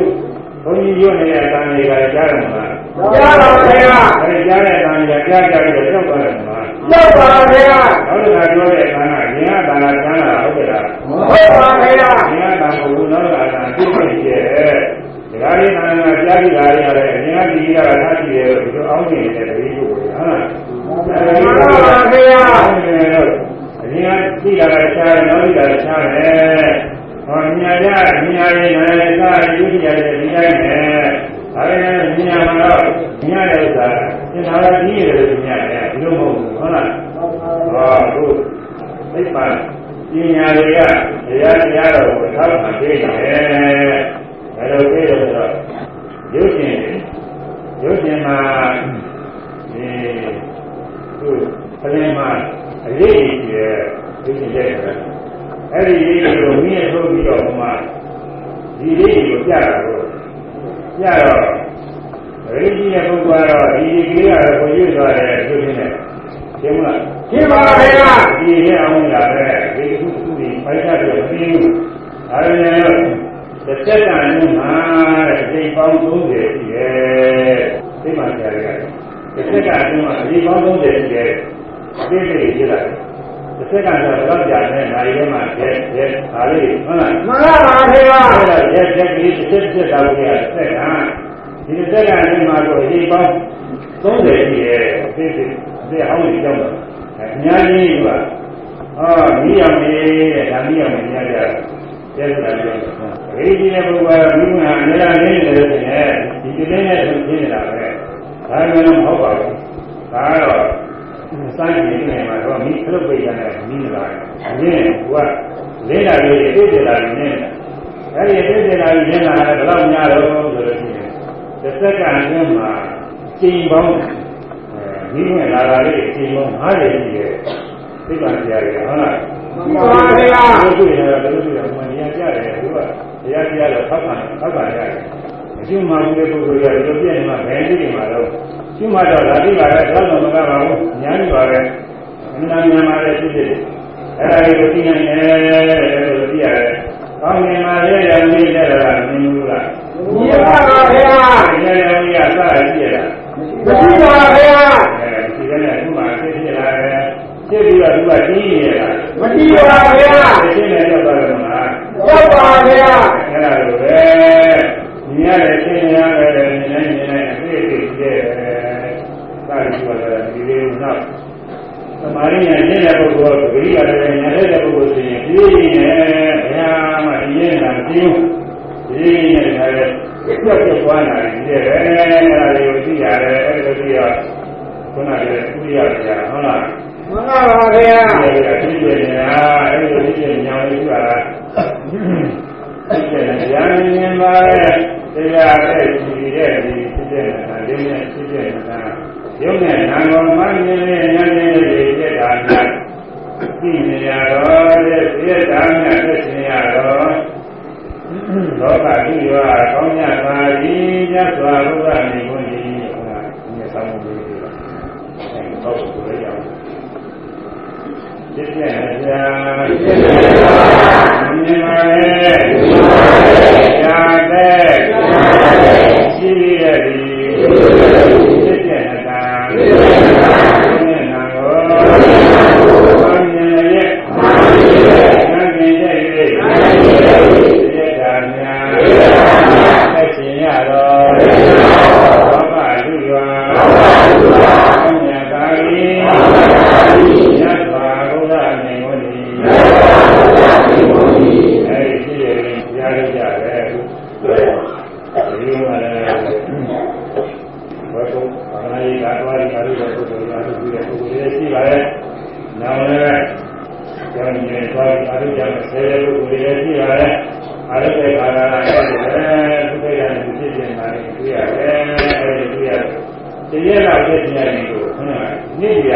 ဘုန်းကြီးရွတ်နေတဲ့အတန်တွေကကြားတယ်မလားကြားပါဗျာအဲဒီကြားတဲ့အတန်တွေကကြားကြပြီးတော့ကြောက်သွားတယ်မလားဟုတ်ပါဗျာနောက်တစ်ခါပြောတဲ့အခါကဉာဏ်ကတ န်ခါကျမ်းလာဟုတ်ကဲ့လားဟုတ်ပါဗျာဉာဏ်ကတန်ခါဘူးနောက်တစ်ခါတန်ပြည့်ပြည့်ကျဲဒါကြလေးတန်ခါကြားပြီးတာလည်းရတယ်ဉာဏ်ကဒီကထားကြည့်တယ်ဒီလိုအောင်းနေတယ်တတိယကိုဟုတ်လားမှန်ပါဗျာအရင်ကသိတာကရှားတယ်နောက်သိတာရှားတယ်ဟောညာရညာရနာရသာရုပ်ရတယ်ဒီတိုင်းနဲ့ဒါပေမဲ့ညာမှာတော့ညာတဲ့ဥစ္စာသင်္ခါရကြီးရတယ်လို့ညာတယ်ဒီလိုမဟုတ်ဘူးဟုတ်လားဟောဟုတ် သိပ္ပံပညာတွေကတရားတရားတော်ကိုထောက်မှပေးတယ်ဘယ်လိုပေးလို့ဆိုတော့ရုပ်ရှင်ရုပ်ရှင်မှာဒီသူပလင်မှာအရေးကြီးတယ်ရုပ်ရှင်တဲ့အဲ့ဒီရေးကိုမြင်ထုတ်ပြီးတော့ဟိုမှာဒီလေးကိုပြတာကိုပြတော့ရေကြီးတဲ့ပုဂ္ဂိုလ်ကတော့ဒီဒီကလေးကတော့ကိုရွတ်သွားတယ်သူထင်တယ်ရှင်းမလား ရှင်းပါဗျာဒီနဲ့အောင်လာပဲဒီခုခုဒီပိုက်ချပြီးမသိဘူးဒါပေမဲ့တစ်စက္ကန့်လုံးမှာတဲ့အချိန်ပေါင်း30ရှိတယ်သိမှကြားရတယ်တစ်စက္ကန့်လုံးမှာအချိန်ပေါင်း30ရှိတယ်အသေးစိတ်ရေးလာတယ်တစ်စက္ကန့်ဆိုတော့ကြာတဲ့နိုင်ထဲမှာကျဲကျဲဒါလေးဟုတ်လားမှန်ပါဗျာအဲ့ဒါရက်ရက်ကလေးတစ်ချက်ချက်တောင်းရတဲ့စက္ကန့်ဒီစက္ကန့်လုံးမှာတော့အချိန်ပေါင်း30ရှိတယ်အသေးစိတ်အသေးအောင်ကြီးကြောက်တော့ အများကြီးကအာမိအောင်နေတဲ့ဒါမိအောင်နေရကြတယ်ကျဲဆိုတာပြောတယ်။ဒီကြီးတဲ့ပုဂ္ဂိုလ်ကမိမအများကြီးနေတယ်ဆိုရင်ဒီဒီလေးနဲ့ဆုံးရှင်းနေတာပဲ။ဒါမှမဟုတ်ပါဘူး။ဒါတော့စိုင်းနေနေမှာတော့မိခလုတ်ပိတ်ရတဲ့မိလာတယ်။အရင်ကလေးလာလေးပြည့်ပြလာနေတယ်။အဲဒီပြည့်ပြလာနေလာတယ်ဘယ်တော့များတော့ဆိုလို့ရှိရင်တစ်စက္ကန့်အတွင်းမှာချိန်ပေါင်း မိဝင်လာတာလေးချိန်ပေါင်း50ရှိတယ်။သိပ္ပံဆရာကြီးဟုတ်လားမှန်ပါဗျာဘုရားရှင်ကဘယ်လိုလဲမနေရကြတယ်သူကတရားတရားတော့ထောက်ခံထောက်ခံရတယ်အရှင်မဘုရားပုဂ္ဂိုလ်ကဒီလိုပြည့်နေမှာဘယ်နည်းဒီမှာတော့ရှင်မတော့လာပြီးပါတော့တော့မကပါဘူးညာနေပါပဲအမှန်တရားမှာလည်းဖြစ်ဖြစ်အဲ့ဒါကိုသိနေတယ်လို့သိရတယ်ကောင်းနေမှာလည်းရောင်နေကြတာမင်းဘူးလားမြင်ပါဗျာဒီနေ့ရောင်ကြီးအစားရည်ရတာမရှိပါဗျာ ဖြစ်ပြီးတော့သူကကြီးနေရတာမရှိပါဗျာရှင်းနေတော့တယ်မလားရောက်ပါဗျာအဲ့ဒါလိုပဲမြင်ရတယ်ရှင်းရတယ်မြင်နေမြင်နေအသေးသေးကျဲသာဓုဆိုတာဒီလေးနောက်သမာဓိဉာဏ်ရှင်းတဲ့ပုဂ္ဂိုလ်ကဂရိရတယ်ဉာဏ်တဲ့ပုဂ္ဂိုလ်ဆိုရင်ပြည့်နေဘုရားမှဒီရင်တာမသိဘူးဒီရင်တာလည်းပြတ်ပြတ်သွားတာဒီရဲ့ပဲအဲ့ဒါလေးကိုသိရတယ်အဲ့ဒါသိရခုနကလည်းသိရကြဟုတ်လား မှန်ပါဗျာဒီကသိပြနေတာအဲ့ဒီသိပြညာလေးဆိုတာသိပြနေရရင်မြင်ပါရဲ့တရားတဲ့ဒီတဲ့ဒီသိပြနေတာဒီနဲ့သိပြနေတာရုပ်နဲ့နာမ်တော်မှမြင်နေဉာဏ်နဲ့ဒီပြတာများသိနေရတော့တဲ့သိတာများသိနေရတော့လောကသူရောကောင်းမြတ်ပါသည်မြတ်စွာဘုရားနေကုန်သည်ဟုတ်လားဒီနေ့ဆောင်းမှုလေးတွေအဲတော့ ကိုလည်းရအောင်ဖြစ်ပြနေကြမြင်ပါလေရှားတဲ့ရှိရသည်ဖြစ်ပြနေတာမြင်နာကိုဘာမြင်ရဲ့ဘာမြင်ရဲ့ရဲ့တာများသက်ရှင်ရတော်ဘောမလူရွာကောင်းမြတ်သာ၏ညတ်ပါဘုရားနေဝင်သည်အဲဒီရှိရရင်ကြားရကြတယ်ဒီမှာလည်းဘယ်တော့ဘာသာရေးကတော့ဒီကားတွေပုဂ္ဂိုလ်ရာတို့ပြီးတဲ့ပုဂ္ဂိုလ်တွေရှိပါရဲ့။နော က်လည်းကျောင်းကြီးတွေသွားပြီးအားထုတ်ကြမယ်ဆယ်ရုပ်ကိုလည်းရှိပါရဲ့။အားထုတ်တဲ့ခါကလည်းအဲဒီသူတွေရတယ်ဖြစ်နေတာတွေတွေ့ရတယ်အဲဒီတွေ့ရတယ်။တရက်လာဖြစ်နေတယ်ကိုဟုတ်လား။နေ့ပြ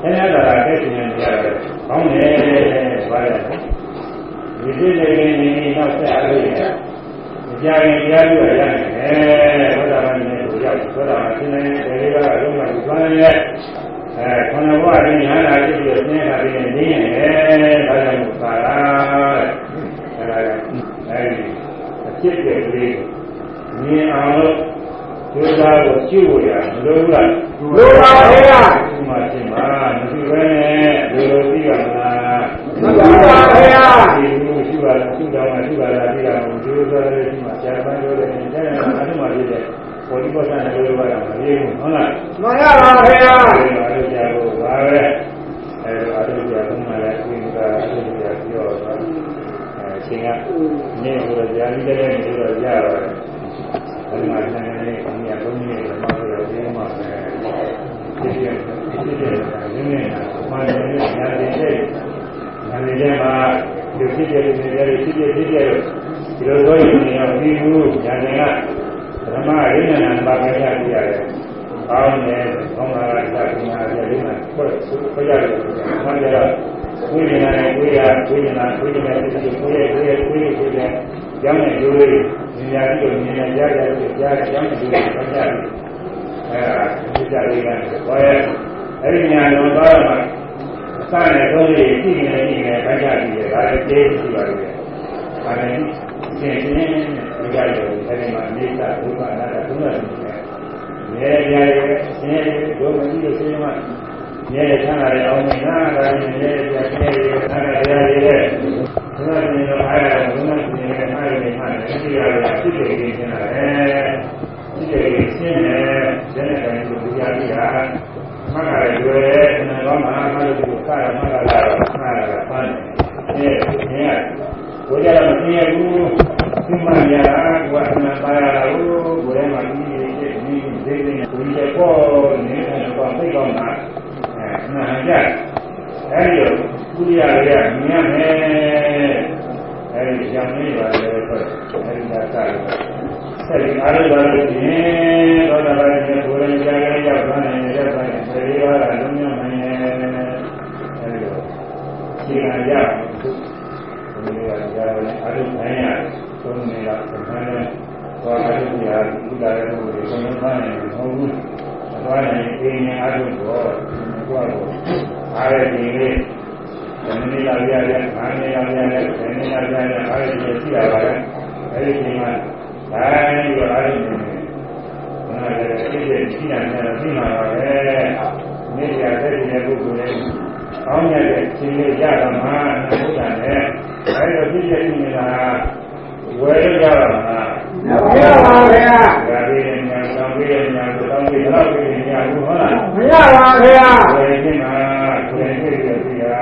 ဆင်းရဲတာကတက်နေနေရတယ်။ကောင်းတယ်ဘာလဲ။ဒီဖြစ်နေနေနေတော့ဆက်အားလို့ရတယ်။ကြာရင်ကြားလို့ရတယ်။ဘုရားမင်းကိုရောက်ဘုရားမင်းနဲ့ဒီလေးကတော့လုံးဝကျွမ်းရဲ့ အဲခန္ဓာဘဝရင်းညာနာဖြစ်ပြီးဆင်းရဲတာတွေနေရင်လည်းဒါကြောင့်ပါလားအဲဒါအဲဒီအဖြစ်တဲ့ကလေးမြင်အောင်လို့ဒုသာကိုကြည့်ဖို့ရမလိုဘူးလားလိုပါဗျာဒီမှာရှင်းပါမရှိဘဲနဲ့လိုလိုသိရမလားမရှိပါဗျာဒီလိုရှိပါလားရှိတော့မှရှိပါလားသိရမှာဒီလိုဆိုရဲဒီမှာဆရာမပြောတယ်တဲ့အဲ့ဒါအမှန်ဖြစ်တယ် ပေါ်ဒီပေါ်ဆန်တယ်လို့ပြောတာမပြေဘူးဟုတ်လားမှန်ရပါဗျာအဲ့ဒါအားကြလို့ပါပဲအဲ့ဒါအားကြလို့မှလည်းဒီကအားကြပြောတော့အဲချင်းကနေဟိုကြာပြီးတဲ့နေ့တော့ကြာတော့အဲ့မှာနည်းနည်းအမြတ်သုံးနေတယ်မှတော့ဒီမှာပဲဒီပြဒီပြရင်းနေတာမှန်တယ်ညာတယ်တဲ့ညာတယ်မှာဒီဖြစ်တဲ့နေရာတွေဖြစ်ဖြစ်ဖြစ်တဲ့ဒီလိုဆိုရင်နေရာပြီးဘူးညာတယ်က ဓမ္မရင်းနေတာပါပဲရပြရတယ်။ကောင်းတယ်။ကောင်းတာကသာသနာ့ရဲ့ဒီမှာဆွဲဆွဲရတယ်။မှန်တယ်။ဝိညာဉ်နဲ့ဝိရာဝိညာဉ်ဝိညာဉ်နဲ့ဒီကိုယ်ရဲ့ကိုယ်ရဲ့ကိုယ်ရဲ့ကျောင်းနဲ့ကျိုးလေးဉာဏ်ကြီးကိုဉာဏ်ကြားကြတယ်ကြားကျောင်းနဲ့ကျိုးလေးပတ်ကြတယ်။အဲဒါဒီကြလေးကဘောရဲ့အဲ့ဒီညာတော်သွားတော့အစနဲ့သုံးလေးကြည့်နေနေနေပတ်ကြတယ်ဒါလည်းကျေးဇူးပါလေ။ဒါလည်းသင်ခြင်းဒီ ကြတယ်အဲဒီမှာအိသဒုက္ခအနာတ္တသုံးရတယ်။မြဲမြဲရဲ့ဆင်းရဲဒုက္ခကြီးလို့ဆင်းရဲမှမြဲချမ်းသာတဲ့အောင်မြင်တာဒါလည်းမြဲပြဆင်းရဲဆန္ဒတရားတွေရဲ့ဘုရားရှင်တော်အားရဘုရားရှင်ရဲ့အားရနေမှသိရတဲ့ဖြစ်တဲ့ခြင်းချင်းတယ်ဖြစ်တဲ့ခြင်းနဲ့ဇေနတိုင်းကိုဘုရားကြီးဟာမကရရွယ်နန္ဒောမှာမလို့ဒီကာရမကလာမှာလာပန်းနေနေရဘုရားမသိရဘူး ဒီမှာရတာကွာနာပါရတာကိုဘုရားမှာဒီနေ့ဒီနေ့ဒီနေ့ကိုကြီးပေါ်နေတယ်တော့သိကောင်းတာအဲနာကြအဲဒီကုရိယာရမြင်မယ်အဲဒီကြောင့်လေးပါလေဆိုအဲဒီကစားတယ်ဆက်ပြီးအားလုံးပါလို့ရှင်သောတာပန်ရဲ့ကိုယ်ရည်ကြားရရောက်သွားနိုင်တဲ့ပိုင်းသေရတာလုံးဝမမြင်အဲဒီလိုရှင်းရရဒီလိုရကြားတယ်အားလုံးနိုင်ရ သုံးနေတာဆန်းတယ်သွားအားလုံးရာဒီလာရလို့ဒီလိုမှန်းနေမဟုတ်ဘူးသွားနေအင်းနဲ့အားလုံးတော့သွားတော့အားရဒီလေးဇန်နလာရရငါးနေရရရဇန်နလာရရအားရဒီရှိရပါတယ်အဲဒီချိန်မှာဒါလည်းဒီအားရနေတယ်ဘာလဲဒီရဲ့ရှိရနေတာသိမှာပါပဲနေရတဲ့ဒီပုဂ္ဂိုလ်လေးကောင်းရတဲ့ရှင်လေးရတာမှဘုရားနဲ့အဲဒီတော့ဖြစ်ဖြစ်နေတာ ဝယ်ရတာမှမရပါဗျာဒါလေးနဲ့ညာတောင်းပြီးညာကိုတောင်းပြီးတော့ပြီးညာဘူးဟုတ်လားမရပါဗျာဝယ်ခြင်းမှာဝယ်ခြင်းရစီရာ